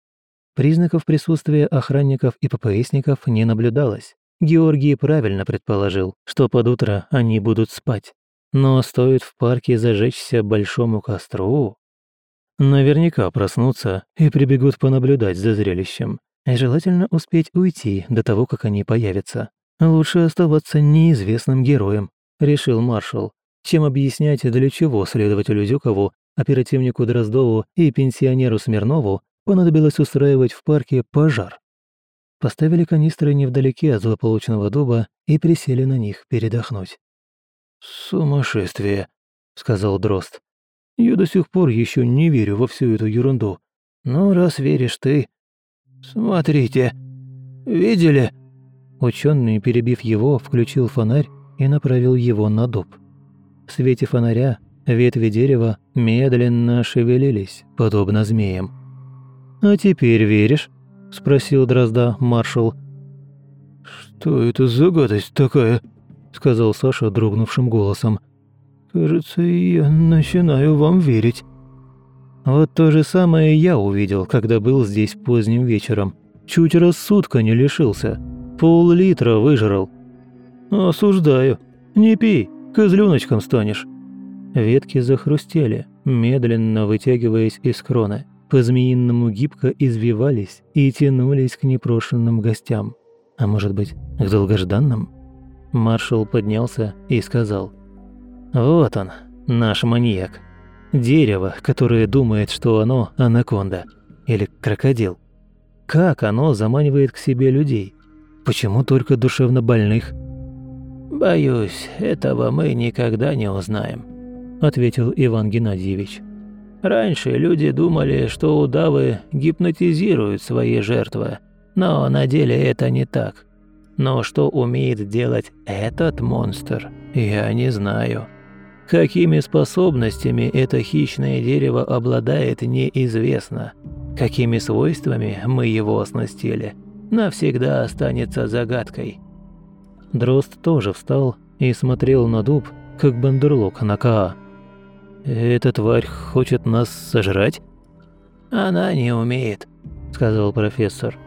Признаков присутствия охранников и ППСников не наблюдалось. Георгий правильно предположил, что под утро они будут спать. Но стоит в парке зажечься большому костру... Наверняка проснутся и прибегут понаблюдать за зрелищем. И желательно успеть уйти до того, как они появятся. Лучше оставаться неизвестным героем, решил маршал, чем объяснять, для чего следователю Зюкову, оперативнику Дроздову и пенсионеру Смирнову понадобилось устраивать в парке пожар. Поставили канистры невдалеке от злополучного дуба и присели на них передохнуть. «Сумасшествие», — сказал Дрозд. «Я до сих пор еще не верю во всю эту ерунду. Но раз веришь ты... Смотрите, видели?» Ученый, перебив его, включил фонарь и направил его на дуб. В свете фонаря ветви дерева медленно шевелились, подобно змеям. «А теперь веришь?» – спросил Дрозда маршал. «Что это за гадость такая?» – сказал Саша дрогнувшим голосом. Кажется, я начинаю вам верить». Вот то же самое я увидел, когда был здесь поздним вечером. Чуть рассудка не лишился. Пол-литра выжрал. «Осуждаю. Не пей, козлёночком станешь». Ветки захрустели, медленно вытягиваясь из крона. По-змеиному гибко извивались и тянулись к непрошенным гостям. А может быть, к долгожданным? Маршал поднялся и сказал. «Вот он, наш маньяк. Дерево, которое думает, что оно анаконда. Или крокодил. Как оно заманивает к себе людей? Почему только душевно больных?» «Боюсь, этого мы никогда не узнаем», – ответил Иван Геннадьевич. «Раньше люди думали, что удавы гипнотизируют свои жертвы, но на деле это не так. Но что умеет делать этот монстр, я не знаю. Какими способностями это хищное дерево обладает, неизвестно. Какими свойствами мы его оснастили, навсегда останется загадкой». Дрозд тоже встал и смотрел на дуб, как бандерлог на Каа. «Эта тварь хочет нас сожрать?» «Она не умеет», — сказал профессор.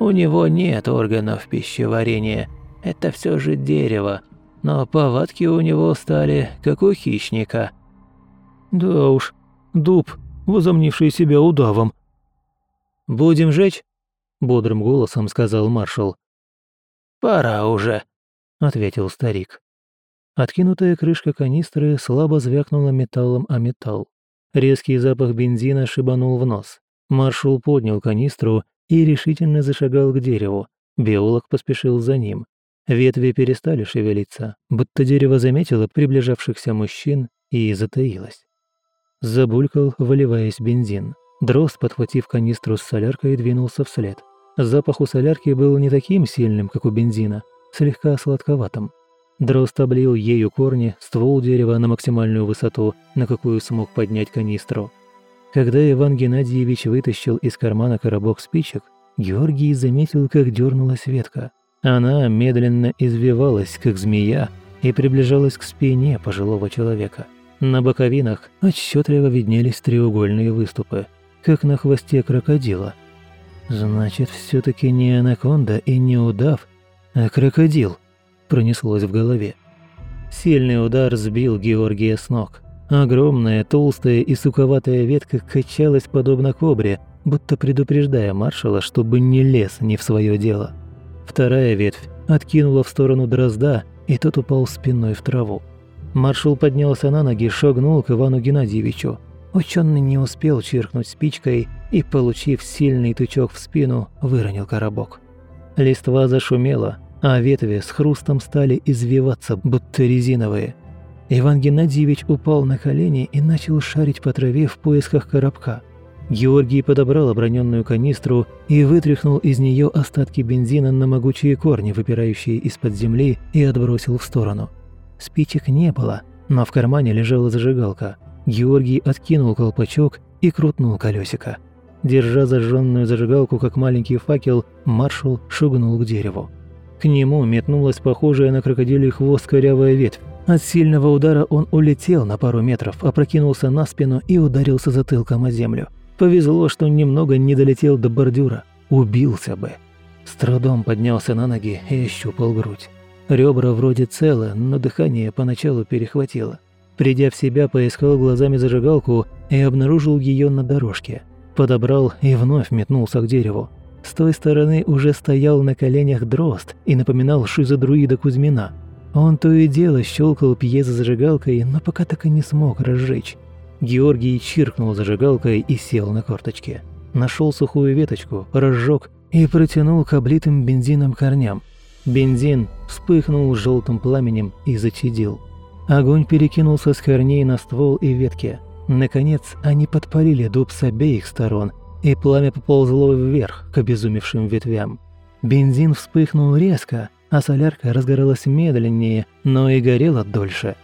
«У него нет органов пищеварения. Это все же дерево. Но повадки у него стали, как у хищника». «Да уж, дуб, возомнивший себя удавом». «Будем жечь?» — бодрым голосом сказал маршал. «Пора уже», – ответил старик. Откинутая крышка канистры слабо звякнула металлом о металл. Резкий запах бензина шибанул в нос. Маршал поднял канистру и решительно зашагал к дереву. Биолог поспешил за ним. Ветви перестали шевелиться, будто дерево заметило приближавшихся мужчин и затаилось. Забулькал, выливаясь бензин. Дрозд, подхватив канистру с соляркой, двинулся вслед. Запах у солярки был не таким сильным, как у бензина, слегка сладковатым. Дрозд облил ею корни, ствол дерева на максимальную высоту, на какую смог поднять канистру. Когда Иван Геннадьевич вытащил из кармана коробок спичек, Георгий заметил, как дернулась ветка. Она медленно извивалась, как змея, и приближалась к спине пожилого человека. На боковинах отчетливо виднелись треугольные выступы, как на хвосте крокодила. Значит, все таки не анаконда и не удав, а крокодил пронеслось в голове. Сильный удар сбил Георгия с ног. Огромная, толстая и суковатая ветка качалась подобно кобре, будто предупреждая маршала, чтобы не лез не в свое дело. Вторая ветвь откинула в сторону дрозда, и тот упал спиной в траву. Маршал поднялся на ноги, шагнул к Ивану Геннадьевичу. Ученый не успел чиркнуть спичкой и, получив сильный тычок в спину, выронил коробок. Листва зашумела, а ветви с хрустом стали извиваться, будто резиновые. Иван Геннадьевич упал на колени и начал шарить по траве в поисках коробка. Георгий подобрал оброненную канистру и вытряхнул из нее остатки бензина на могучие корни, выпирающие из-под земли, и отбросил в сторону. Спичек не было, но в кармане лежала зажигалка. Георгий откинул колпачок и крутнул колесико. Держа зажженную зажигалку как маленький факел, маршал шугнул к дереву. К нему метнулась похожая на крокодилий хвост корявая ветвь. От сильного удара он улетел на пару метров, опрокинулся на спину и ударился затылком о землю. Повезло, что немного не долетел до бордюра. Убился бы. С трудом поднялся на ноги и ощупал грудь. Ребра вроде целы, но дыхание поначалу перехватило. Придя в себя, поискал глазами зажигалку и обнаружил ее на дорожке. Подобрал и вновь метнулся к дереву. С той стороны уже стоял на коленях дрозд и напоминал шизодруида Кузьмина. Он то и дело щелкал пьезозажигалкой, но пока так и не смог разжечь. Георгий чиркнул зажигалкой и сел на корточке. Нашел сухую веточку, разжег и протянул к облитым бензином корням. Бензин вспыхнул желтым пламенем и зачадил. Огонь перекинулся с корней на ствол и ветки. Наконец, они подпалили дуб с обеих сторон и пламя поползло вверх к обезумевшим ветвям. Бензин вспыхнул резко, а солярка разгоралась медленнее, но и горела дольше.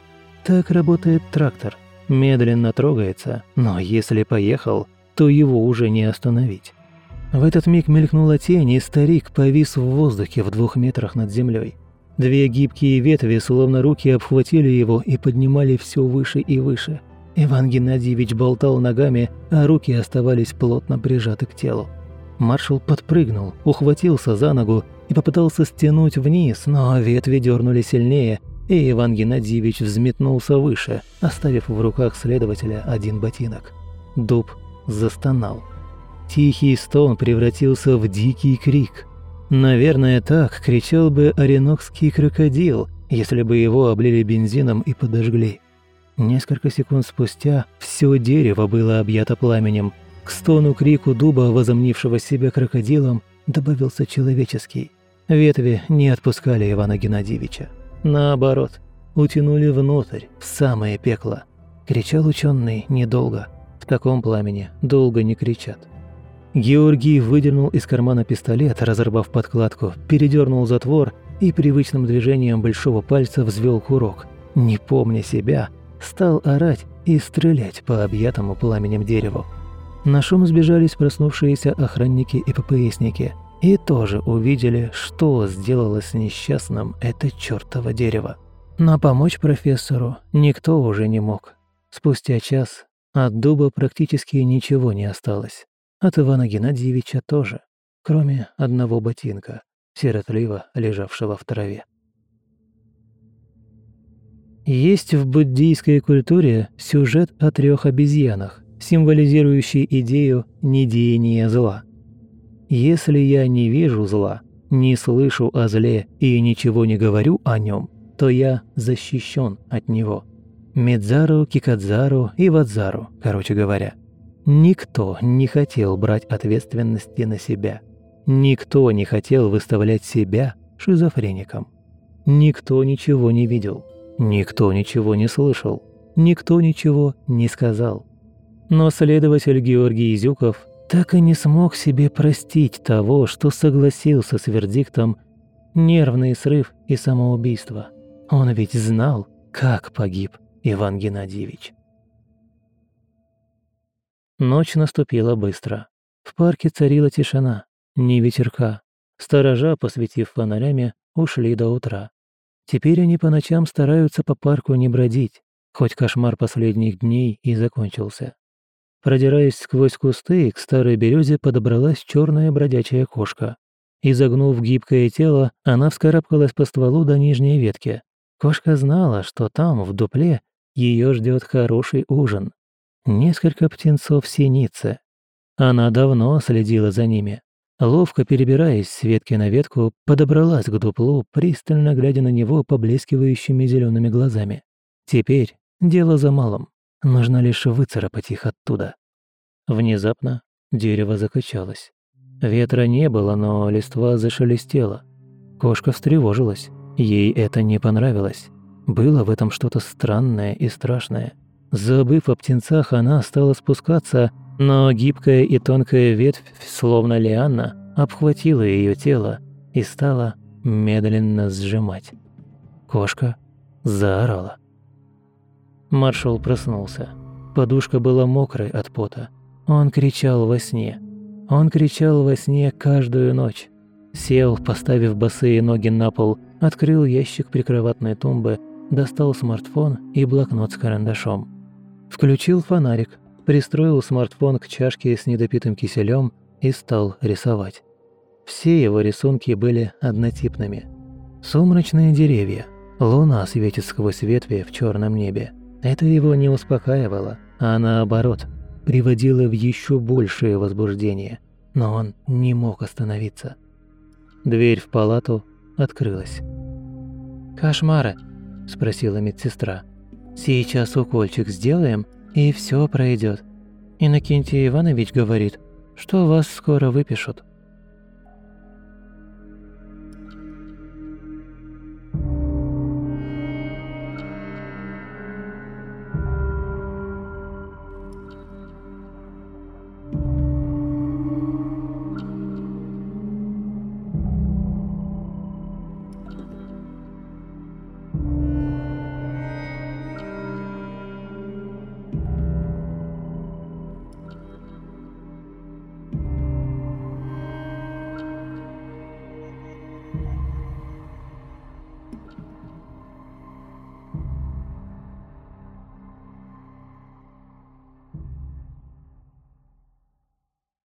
Так работает трактор. Медленно трогается, но если поехал, то его уже не остановить. В этот миг мелькнула тень, и старик повис в воздухе в двух метрах над землей. Две гибкие ветви, словно руки, обхватили его и поднимали все выше и выше. Иван Геннадьевич болтал ногами, а руки оставались плотно прижаты к телу. Маршал подпрыгнул, ухватился за ногу и попытался стянуть вниз, но ветви дернули сильнее, и Иван Геннадьевич взметнулся выше, оставив в руках следователя один ботинок. Дуб застонал. Тихий стон превратился в дикий крик – Наверное, так кричал бы оренокский крокодил, если бы его облили бензином и подожгли. Несколько секунд спустя все дерево было объято пламенем. К стону-крику дуба, возомнившего себя крокодилом, добавился человеческий. Ветви не отпускали Ивана Геннадьевича. Наоборот, утянули внутрь, в самое пекло. Кричал ученый недолго. В таком пламени долго не кричат. Георгий выдернул из кармана пистолет, разорвав подкладку, передернул затвор и привычным движением большого пальца взвел курок. Не помня себя, стал орать и стрелять по объятому пламенем дереву. На шум сбежались проснувшиеся охранники и ППСники и тоже увидели, что сделало с несчастным это чёртово дерево. Но помочь профессору никто уже не мог. Спустя час от дуба практически ничего не осталось. От Ивана Геннадьевича тоже, кроме одного ботинка, сиротливо лежавшего в траве. Есть в буддийской культуре сюжет о трех обезьянах, символизирующий идею недеяния зла. Если я не вижу зла, не слышу о зле и ничего не говорю о нем, то я защищен от него. Медзару, Кикадзару и Вадзару, короче говоря – Никто не хотел брать ответственности на себя. Никто не хотел выставлять себя шизофреником. Никто ничего не видел. Никто ничего не слышал. Никто ничего не сказал. Но следователь Георгий Изюков так и не смог себе простить того, что согласился с вердиктом «нервный срыв и самоубийство». Он ведь знал, как погиб Иван Геннадьевич. Ночь наступила быстро. В парке царила тишина, ни ветерка. Сторожа, посветив фонарями, ушли до утра. Теперь они по ночам стараются по парку не бродить, хоть кошмар последних дней и закончился. Продираясь сквозь кусты, к старой березе подобралась черная бродячая кошка. Изогнув гибкое тело, она вскарабкалась по стволу до нижней ветки. Кошка знала, что там, в дупле, ее ждет хороший ужин несколько птенцов синицы. Она давно следила за ними. Ловко перебираясь с ветки на ветку, подобралась к дуплу, пристально глядя на него поблескивающими зелеными глазами. Теперь дело за малым. Нужно лишь выцарапать их оттуда. Внезапно дерево закачалось. Ветра не было, но листва зашелестела. Кошка встревожилась. Ей это не понравилось. Было в этом что-то странное и страшное. Забыв о птенцах, она стала спускаться, но гибкая и тонкая ветвь, словно лианна, обхватила ее тело и стала медленно сжимать. Кошка заорала. Маршал проснулся. Подушка была мокрой от пота. Он кричал во сне. Он кричал во сне каждую ночь. Сел, поставив босые ноги на пол, открыл ящик прикроватной тумбы, достал смартфон и блокнот с карандашом. Включил фонарик, пристроил смартфон к чашке с недопитым киселем и стал рисовать. Все его рисунки были однотипными. Сумрачные деревья, луна светит сквозь ветви в черном небе. Это его не успокаивало, а наоборот, приводило в еще большее возбуждение. Но он не мог остановиться. Дверь в палату открылась. «Кошмары?» – спросила медсестра. Сейчас укольчик сделаем, и все пройдет. Иннокентий Иванович говорит, что вас скоро выпишут.